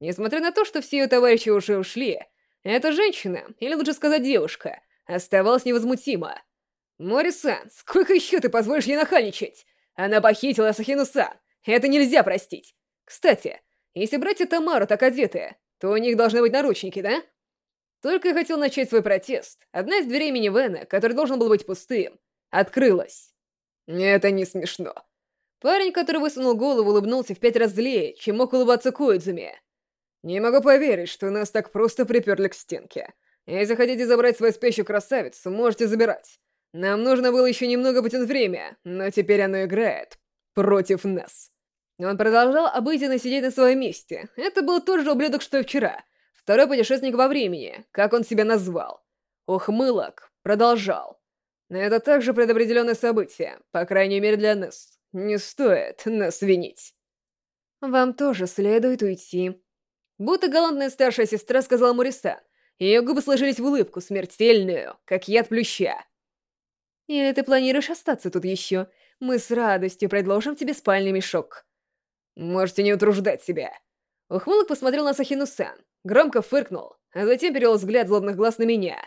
Несмотря на то, что все ее товарищи уже ушли, эта женщина, или лучше сказать девушка, оставалась невозмутима. «Мори-сан, сколько еще ты позволишь ей нахальничать? Она похитила Сахину-сан. Это нельзя простить. Кстати, если братья Тамару так одеты, то у них должны быть наручники, да?» Только я хотел начать свой протест. Одна из дверей минивэна, который должен был быть пустым, открылась. Это не смешно. Парень, который высунул голову, улыбнулся в пять раз злее, чем мог улыбаться Коидзуми. «Не могу поверить, что нас так просто приперли к стенке. Если хотите забрать свою спящую красавицу, можете забирать. Нам нужно было еще немного потянуть время, но теперь оно играет против нас». Он продолжал обыденно сидеть на своем месте. Это был тот же ублюдок, что и вчера. Второй путешественник во времени, как он себя назвал. Ухмылок продолжал. Но это также предопределенное событие, по крайней мере для нас. Не стоит нас винить. Вам тоже следует уйти. Будто галантная старшая сестра сказала Мурисан. Ее губы сложились в улыбку, смертельную, как яд плюща. «Или ты планируешь остаться тут еще? Мы с радостью предложим тебе спальный мешок». «Можете не утруждать себя». Ухмылок посмотрел на Сахину-сан, громко фыркнул, а затем перевел взгляд злобных глаз на меня.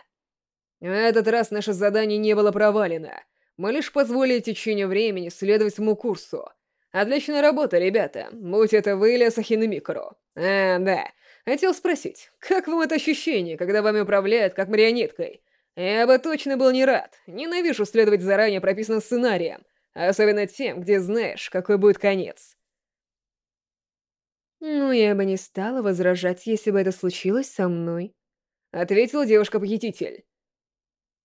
Этот раз наше задание не было провалено. Мы лишь позволили течению времени следовать своему курсу — Отличная работа, ребята. Будь это вы или Асахина Микро. А, да. Хотел спросить, как вам это ощущение, когда вами управляют как марионеткой? Я бы точно был не рад. Ненавижу следовать заранее прописанным сценариям. Особенно тем, где знаешь, какой будет конец. «Ну, я бы не стала возражать, если бы это случилось со мной», — ответила девушка-похититель.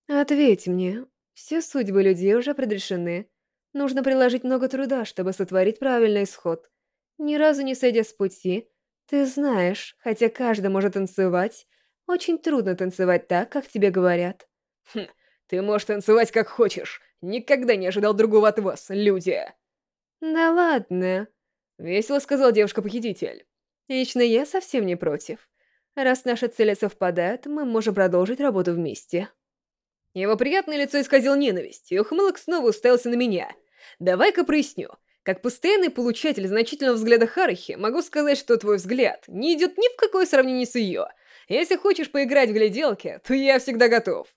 «Ответь мне. Все судьбы людей уже предрешены. Нужно приложить много труда, чтобы сотворить правильный исход. Ни разу не сойдя с пути, ты знаешь, хотя каждый может танцевать, очень трудно танцевать так, как тебе говорят. Хм, ты можешь танцевать как хочешь. Никогда не ожидал другого от вас, люди. Да ладно, весело сказал девушка-похититель. Лично я совсем не против. Раз наши цели совпадают, мы можем продолжить работу вместе. Его приятное лицо исказил ненависть, и ухмылок снова уставился на меня. Давай-ка проясню. Как постоянный получатель значительного взгляда Харахи, могу сказать, что твой взгляд не идет ни в какое сравнение с ее. Если хочешь поиграть в гляделки, то я всегда готов.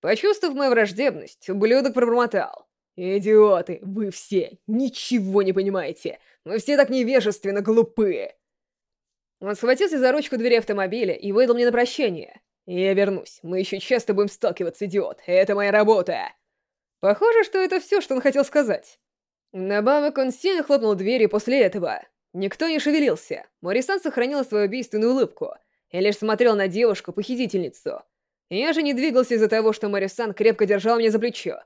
Почувствовав мою враждебность, ублюдок пробормотал. «Идиоты, вы все ничего не понимаете. Вы все так невежественно глупые». Он схватился за ручку двери автомобиля и выдал мне на прощание. «Я вернусь. Мы еще часто будем сталкиваться, идиот. Это моя работа!» Похоже, что это все, что он хотел сказать. Набавок он сильно хлопнул дверью после этого. Никто не шевелился. Морисан сохранила свою убийственную улыбку и лишь смотрел на девушку-похитительницу. Я же не двигался из-за того, что Морисан крепко держал меня за плечо.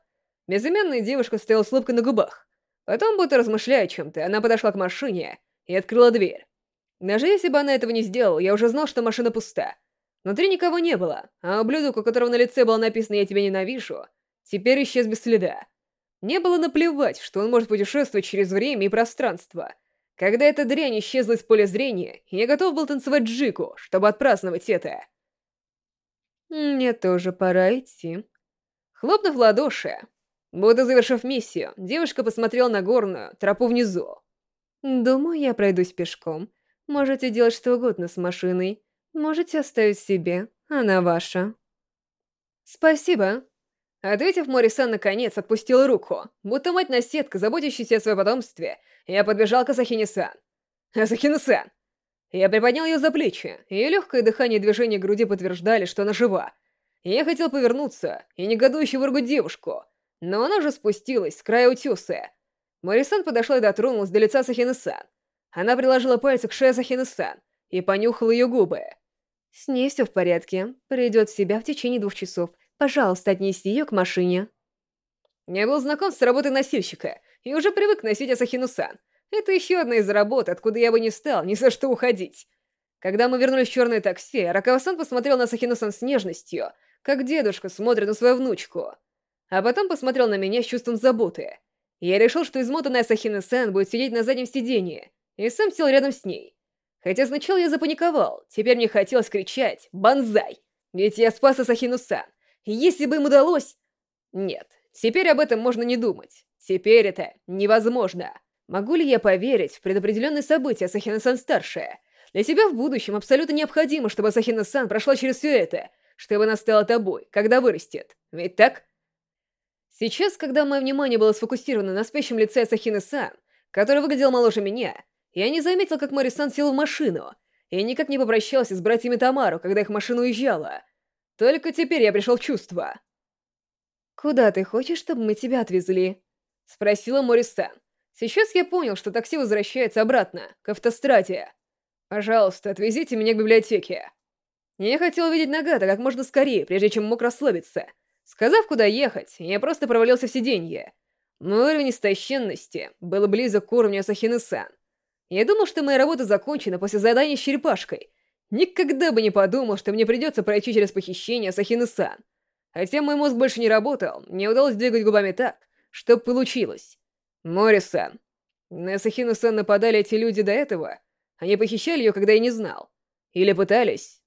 Безымянная девушка стояла с улыбкой на губах. Потом, будто размышляя о чем-то, она подошла к машине и открыла дверь. Даже если бы она этого не сделала, я уже знал, что машина пуста. Внутри никого не было, а ублюдок, у которого на лице было написано «Я тебя ненавижу», теперь исчез без следа. Мне было наплевать, что он может путешествовать через время и пространство. Когда эта дрянь исчезла из поля зрения, я готов был танцевать джику, чтобы отпраздновать это. Мне тоже пора идти. Хлопнув в ладоши, будто завершив миссию, девушка посмотрела на горную тропу внизу. «Думаю, я пройдусь пешком. Можете делать что угодно с машиной. Можете оставить себе, она ваша». «Спасибо». Ответив, Морисан наконец отпустил руку, будто мать-наседка, заботящаяся о своем потомстве, я подбежал к Асахине-сан. «Асахине-сан!» Я приподнял ее за плечи, ее легкое дыхание и движение груди подтверждали, что она жива. Я хотел повернуться и негодующе выругать девушку, но она уже спустилась с края утеса. Морисан подошла и дотронулась до лица Сахины-сан. Она приложила пальцы к шее Сахины-сан и понюхала ее губы. «С ней все в порядке. Придет в себя в течение двух часов. Пожалуйста, отнеси ее к машине». Я был знаком с работой носильщика и уже привык носить Асахину-сан, это еще одна из работ, откуда я бы не стал ни за что уходить. Когда мы вернулись в черное такси, Ракава-сан посмотрел на Сахину-сан с нежностью, как дедушка смотрит на свою внучку. А потом посмотрел на меня с чувством заботы. Я решил, что измотанная Сахина-сан будет сидеть на заднем сиденье, и сам сел рядом с ней. Хотя сначала я запаниковал, теперь мне хотелось кричать «Бонзай!» Ведь я спас Асахину-сан. Если бы им удалось... Нет, теперь об этом можно не думать. Теперь это невозможно. Могу ли я поверить в предопределенные события Сахина-сан-старшая? Для тебя в будущем абсолютно необходимо, чтобы Сахина-сан прошла через все это, чтобы она стала тобой, когда вырастет. Ведь так? Сейчас, когда мое внимание было сфокусировано на спящем лице Сахины-сан, который выглядел моложе меня, я не заметил, как Мари-сан сел в машину, и никак не попрощался с братьями Тамару, когда их машина уезжала. Только теперь я пришел в чувство. «Куда ты хочешь, чтобы мы тебя отвезли?» — спросила Мори-сан. Сейчас я понял, что такси возвращается обратно, к автостраде. Пожалуйста, отвезите меня к библиотеке. Я хотел видеть Нагата как можно скорее, прежде чем мог расслабиться. Сказав, куда ехать, я просто провалился в сиденье. Мой уровень истощенности был близок к уровню Асахины-сан. Я думал, что моя работа закончена после задания с черепашкой. Никогда бы не подумал, что мне придется пройти через похищение Асахины-сан. Хотя мой мозг больше не работал, мне удалось двигать губами так, чтобы получилось. Морисан, на Сахину-сан нападали эти люди до этого? Они похищали ее, когда я не знал? Или пытались?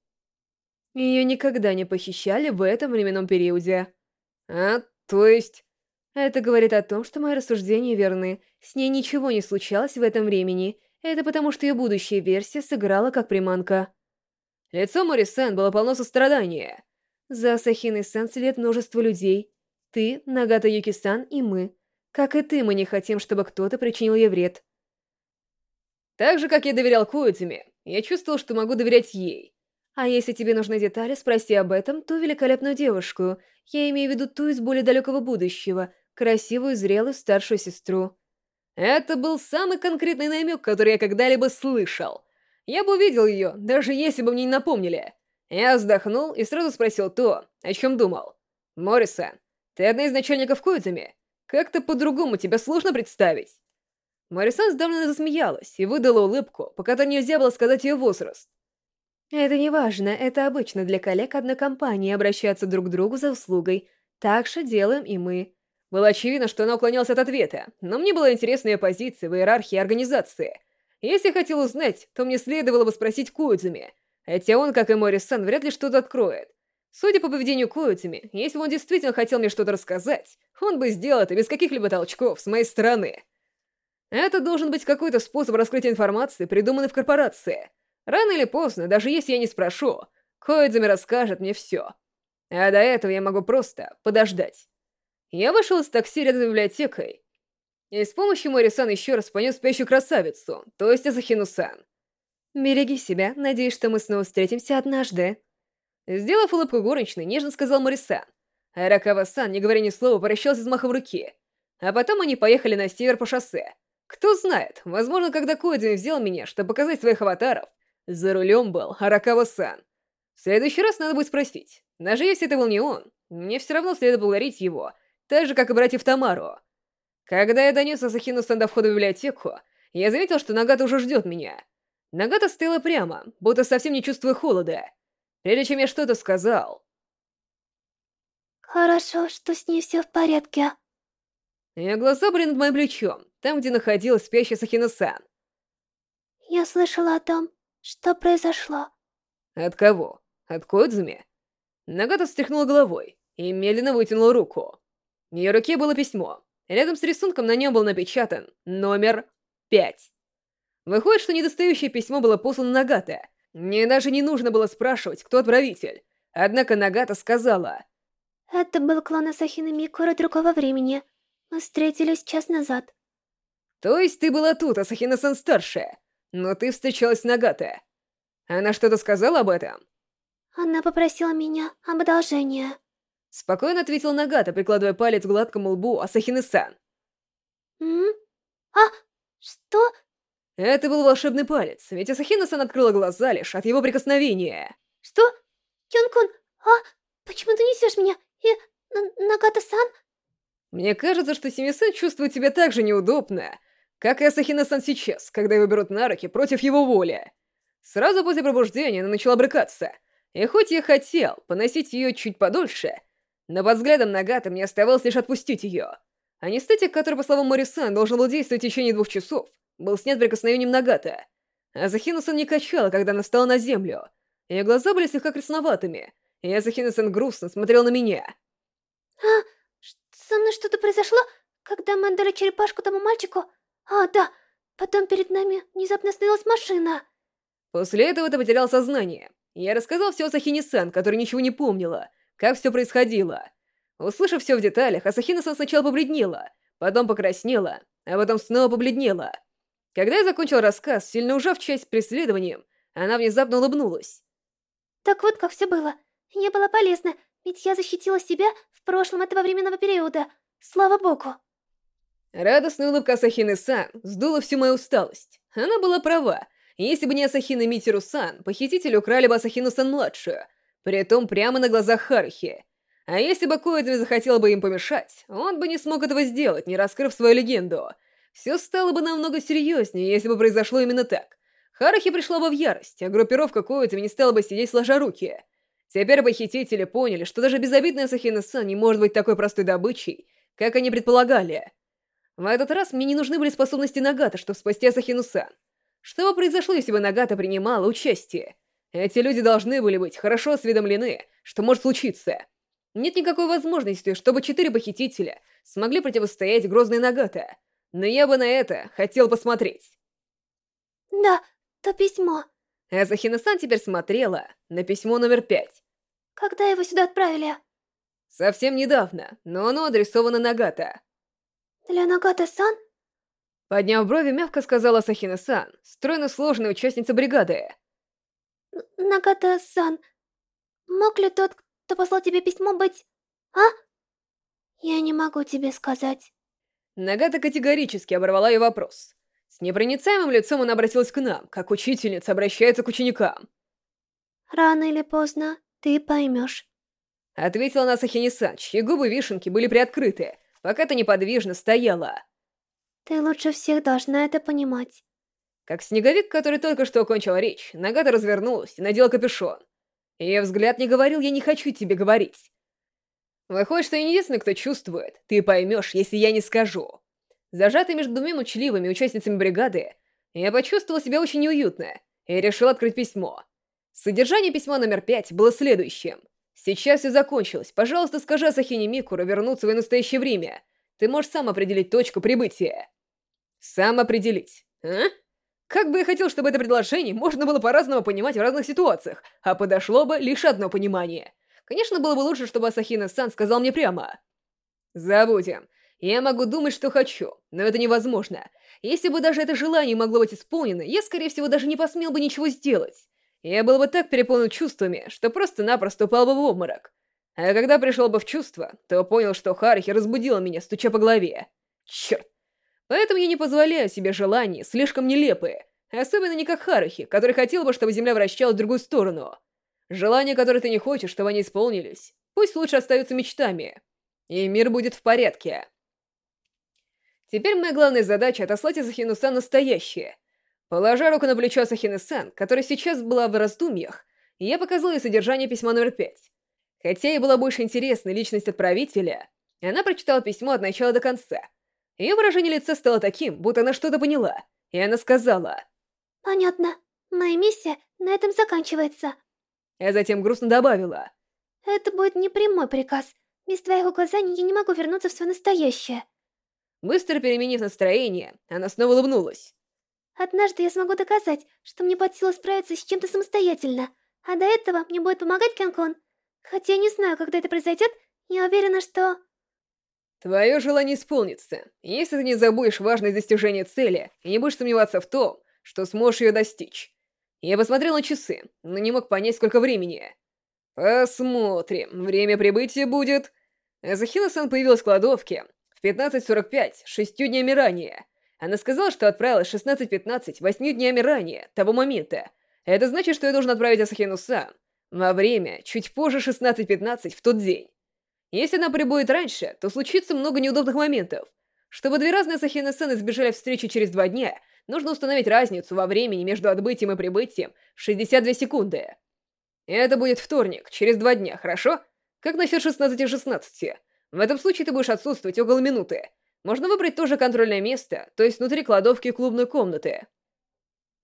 Ее никогда не похищали в этом временном периоде. А, то есть... Это говорит о том, что мои рассуждения верны. С ней ничего не случалось в этом времени. Это потому, что ее будущая версия сыграла как приманка. Лицо Морисан было полно сострадания. За Асахиной-сан след множество людей. Ты, Нагата Юки-сан и мы. Как и ты, мы не хотим, чтобы кто-то причинил ей вред. Так же, как я доверял Коидзуме, я чувствовал, что могу доверять ей. А если тебе нужны детали, спроси об этом ту великолепную девушку. Я имею в виду ту из более далекого будущего, красивую, зрелую старшую сестру. Это был самый конкретный намек, который я когда-либо слышал. Я бы увидел ее, даже если бы мне не напомнили. Я вздохнул и сразу спросил то, о чем думал. «Моррисон, ты одна из начальников Коидзуми? Как-то по-другому тебя сложно представить. Марисан сдавленно засмеялась и выдала улыбку, по которой нельзя было сказать ее возраст. Это не важно, это обычно для коллег одной компании обращаться друг к другу за услугой. Так же делаем и мы. Было очевидно, что она уклонялась от ответа, но мне была интересна ее позиция в иерархии организации. Если хотел узнать, то мне следовало бы спросить Куидзуми, хотя он, как и Мори-сан, вряд ли что-то откроет. Судя по поведению Коутими, если бы он действительно хотел мне что-то рассказать, он бы сделал это без каких-либо толчков с моей стороны. Это должен быть какой-то способ раскрытия информации, придуманный в корпорации. Рано или поздно, даже если я не спрошу, Коидзами расскажет мне все. А до этого я могу просто подождать. Я вышел из такси рядом с библиотекой и с помощью Морисан еще раз понес спящую красавицу, то есть Асахину-сан. «Береги себя, надеюсь, что мы снова встретимся однажды». Сделав улыбку горничной, нежно сказал Морисан. Аракава-сан, не говоря ни слова, прощался с махом руки. А потом они поехали на север по шоссе. Кто знает, возможно, когда Коидзин взял меня, чтобы показать своих аватаров, за рулем был Аракава-сан. В следующий раз надо будет спросить. Даже если это был не он, мне все равно следует благодарить его, так же, как и братьев Тамару. Когда я донес Асахину-сан до входа в библиотеку, я заметил, что Нагата уже ждет меня. Нагата стояла прямо, будто совсем не чувствуя холода. Прежде чем я что-то сказал... Хорошо, что с ней все в порядке. Ее глаза были над моим плечом, там, где находилась спящая Сахина-сан. Я слышала о том, что произошло. От кого? От Кодзуми? Нагата встряхнула головой и медленно вытянула руку. В ее руке было письмо. Рядом с рисунком на нем был напечатан номер пять. Выходит, что недостающее письмо было послано Нагата. Мне даже не нужно было спрашивать, кто отправитель. Однако Нагата сказала... Это был клон Асахины Микура другого времени. Мы встретились час назад. То есть ты была тут, Асахина-сан старшая, но ты встречалась с Нагата. Она что-то сказала об этом? Она попросила меня об одолжении. Спокойно ответил Нагата, прикладывая палец к гладкому лбу Асахины-сан. М? А, что? Это был волшебный палец, ведь Асахина-сан открыла глаза лишь от его прикосновения. Что? Кён-кун, а почему ты несешь меня? И Нагата-сан? Мне кажется, что Сими-сан чувствует себя так же неудобно, как и Асахина-сан сейчас, когда его берут на руки против его воли. Сразу после пробуждения она начала брыкаться, и хоть я хотел поносить ее чуть подольше, но под взглядом Нагата мне оставалось лишь отпустить ее. Анестетик, который, по словам Морисан, должен был действовать в течение двух часов, был снят прикосновением Нагата. А Захинусан не качала, когда она встала на землю. Ее глаза были слегка красноватыми, и Азахина-сан грустно смотрел на меня. «А, со мной что-то произошло, когда мы отдали черепашку тому мальчику? А, да, потом перед нами внезапно остановилась машина». После этого ты потерял сознание. Я рассказал все Асахине-сан, которая ничего не помнила, как все происходило. Услышав все в деталях, Асахина-сан сначала побледнела, потом покраснела, а потом снова побледнела. Когда я закончил рассказ, сильно ужав часть преследованием, она внезапно улыбнулась. Так вот, как все было. Не было полезно, ведь я защитила себя в прошлом этого временного периода. Слава богу. Радостная улыбка Асахины-сан сдула всю мою усталость. Она была права. Если бы не Асахина Митиру-сан, похитители украли бы Асахину-сан-младшую, притом прямо на глазах Харухи. А если бы Коэдзми захотел бы им помешать, он бы не смог этого сделать, не раскрыв свою легенду. Все стало бы намного серьезнее, если бы произошло именно так. Харахи пришла бы в ярость, а группировка Коэдзми не стала бы сидеть сложа руки. Теперь похитители поняли, что даже безобидная Сахина-сан не может быть такой простой добычей, как они предполагали. В этот раз мне не нужны были способности Нагата, чтобы спасти Асахину-сан. Что бы произошло, если бы Нагата принимала участие? Эти люди должны были быть хорошо осведомлены, что может случиться. Нет никакой возможности, чтобы четыре похитителя смогли противостоять грозной Нагата. Но я бы на это хотел посмотреть. Да, то письмо. Асахина-сан теперь смотрела на письмо номер пять. Когда его сюда отправили? Совсем недавно, но оно адресовано Нагата. Для Нагата-сан? Подняв брови, мягко сказала Асахина-сан, стройно сложная участница бригады. Нагата-сан, мог ли тот, кто послал тебе письмо, быть... А? Я не могу тебе сказать. Нагата категорически оборвала ее вопрос. С непроницаемым лицом она обратилась к нам, как учительница обращается к ученикам. «Рано или поздно ты поймешь», — ответила она Сахини-сан, чьи губы вишенки были приоткрыты, пока ты неподвижно стояла. «Ты лучше всех должна это понимать». Как снеговик, который только что окончил речь, Нагата развернулась и надела капюшон. Ее взгляд не говорил «я не хочу тебе говорить». Выходит, что я не единственный, кто чувствует. Ты поймешь, если я не скажу. Зажатый между двумя мучливыми участницами бригады, я почувствовал себя очень неуютно и решил открыть письмо. Содержание письма номер пять было следующим. «Сейчас все закончилось. Пожалуйста, скажи Асахине Микуру вернуться в настоящее время. Ты можешь сам определить точку прибытия». «Сам определить, а?» Как бы я хотел, чтобы это предложение можно было по-разному понимать в разных ситуациях, а подошло бы лишь одно понимание. Конечно, было бы лучше, чтобы Асахина-сан сказал мне прямо. Забудем. Я могу думать, что хочу, но это невозможно. Если бы даже это желание могло быть исполнено, я, скорее всего, даже не посмел бы ничего сделать. Я был бы так переполнен чувствами, что просто-напросто упал бы в обморок. А когда пришел бы в чувство, то понял, что Харихи разбудила меня, стуча по голове. Черт. Поэтому я не позволяю себе желаний, слишком нелепые. Особенно не как Харахи, который хотел бы, чтобы Земля вращалась в другую сторону. Желания, которые ты не хочешь, чтобы они исполнились, пусть лучше остаются мечтами. И мир будет в порядке. Теперь моя главная задача — отослать Асахину-сан настоящее. Положа руку на плечо Асахины-сан, которая сейчас была в раздумьях, я показала ей содержание письма номер пять. Хотя ей была больше интересна личность отправителя, она прочитала письмо от начала до конца. Ее выражение лица стало таким, будто она что-то поняла, и она сказала... «Понятно. Моя миссия на этом заканчивается». А затем грустно добавила. «Это будет не прямой приказ. Без твоих указаний я не могу вернуться в свое настоящее». Быстро переменив настроение, она снова улыбнулась. «Однажды я смогу доказать, что мне под силу справиться с чем-то самостоятельно, а до этого мне будет помогать Кянкон. Хотя я не знаю, когда это произойдет, я уверена, что...» Твое желание исполнится, если ты не забудешь важное достижение цели и не будешь сомневаться в том, что сможешь ее достичь. Я посмотрел на часы, но не мог понять, сколько времени. Посмотрим, время прибытия будет... Захина-сан появилась в кладовке в 15.45, шестью днями ранее. Она сказала, что отправилась 16.15, восьмью днями ранее, того момента. Это значит, что я должен отправить Асахину-сан во время, чуть позже 16.15 в тот день. Если она прибудет раньше, то случится много неудобных моментов. Чтобы две разные Сахины-сцены избежали встречи через два дня, нужно установить разницу во времени между отбытием и прибытием в 62 секунды. Это будет вторник, через два дня, хорошо? Как насчет 16 и 16? В этом случае ты будешь отсутствовать около минуты. Можно выбрать тоже контрольное место, то есть внутри кладовки и клубной комнаты.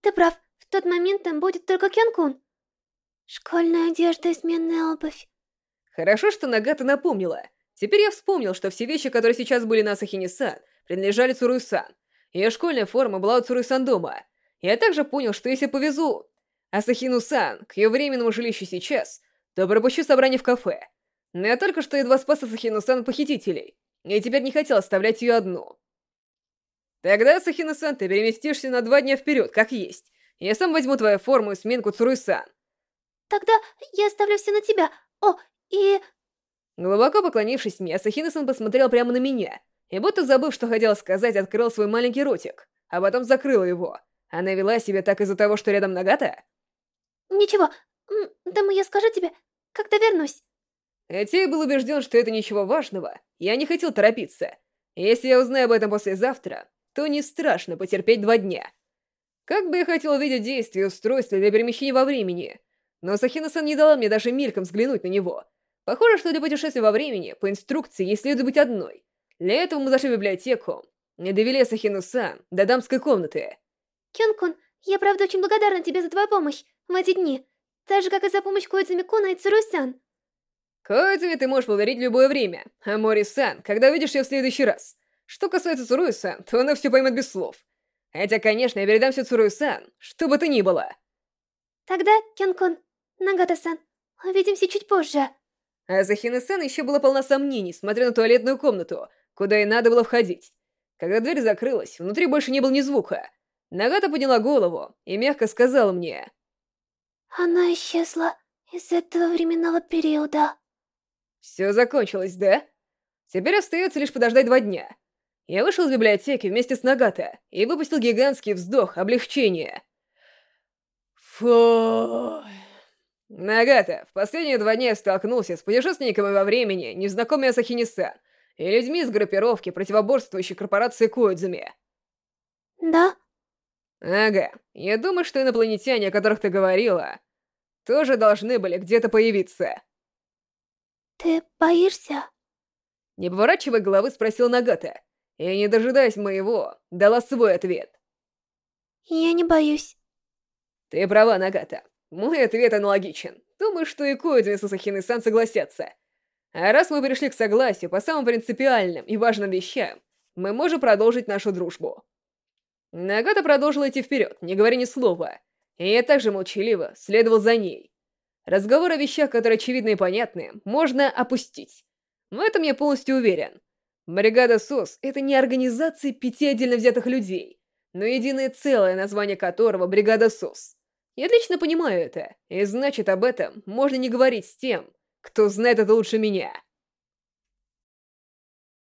Ты прав, в тот момент там будет только Кенкун. Школьная одежда и сменная обувь. Хорошо, что Нагата напомнила. Теперь я вспомнил, что все вещи, которые сейчас были на Асахине-сан, принадлежали Цуруй-сан. Ее школьная форма была у Цуруй-сан дома. Я также понял, что если повезу Асахину-сан к ее временному жилищу сейчас, то пропущу собрание в кафе. Но я только что едва спас Асахину-сан похитителей, и теперь не хотел оставлять ее одну. Тогда, Асахина-сан, ты переместишься на два дня вперед, как есть. Я сам возьму твою форму и сменку Цуруй-сан. Тогда я оставлю все на тебя. О, и... Глубоко поклонившись мне, Сахина-сан посмотрел прямо на меня, и будто забыв, что хотел сказать, открыл свой маленький ротик, а потом закрыл его. Она вела себя так из-за того, что рядом Нагата? Ничего, думаю, я скажу тебе, когда вернусь. Хотя я был убежден, что это ничего важного, я не хотел торопиться. Если я узнаю об этом послезавтра, то не страшно потерпеть два дня. Как бы я хотел увидеть действие устройства для перемещения во времени, но Сахина-сан не дала мне даже мельком взглянуть на него — Похоже, что для путешествия во времени, по инструкции, ей следует быть одной. Для этого мы зашли в библиотеку и довели Асахину-сан до дамской комнаты. Кёнкун, я правда очень благодарна тебе за твою помощь в эти дни, так же, как и за помощь Коидзуми-куна и Цуру-сан. Коидзуми ты можешь благодарить любое время, а Мори-сан, когда увидишь ее в следующий раз. Что касается Цуру-сан, то она все поймет без слов. Хотя, конечно, я передам все Цуру-сан, что бы то ни было. Тогда, Кёнкун, Нагата-сан, увидимся чуть позже. А Захина-сан еще была полна сомнений, смотря на туалетную комнату, куда и надо было входить. Когда дверь закрылась, внутри больше не было ни звука. Нагата подняла голову и мягко сказала мне. Она исчезла из этого временного периода. Все закончилось, да? Теперь остается лишь подождать два дня. Я вышел из библиотеки вместе с Нагата и выпустил гигантский вздох облегчения. Фу. Нагата, в последние два дня я столкнулся с путешественниками во времени, незнакомыми Асахини-сан, и людьми из группировки, противоборствующей корпорации Коидзуми. Да? Ага, я думаю, что инопланетяне, о которых ты говорила, тоже должны были где-то появиться. Ты боишься? Не поворачивая головы, спросил Нагата, и, не дожидаясь моего, дала свой ответ. Я не боюсь. Ты права, Нагата. Мой ответ аналогичен. Думаю, что и Коидзуми с Асахиной-сан согласятся. А раз мы пришли к согласию по самым принципиальным и важным вещам, мы можем продолжить нашу дружбу. Нагата продолжила идти вперед, не говоря ни слова, и я также молчаливо следовал за ней. Разговор о вещах, которые очевидны и понятны, можно опустить. В этом я полностью уверен. Бригада СОС — это не организация пяти отдельно взятых людей, но единое целое, название которого — Бригада СОС. Я отлично понимаю это, и значит об этом можно не говорить с тем, кто знает это лучше меня.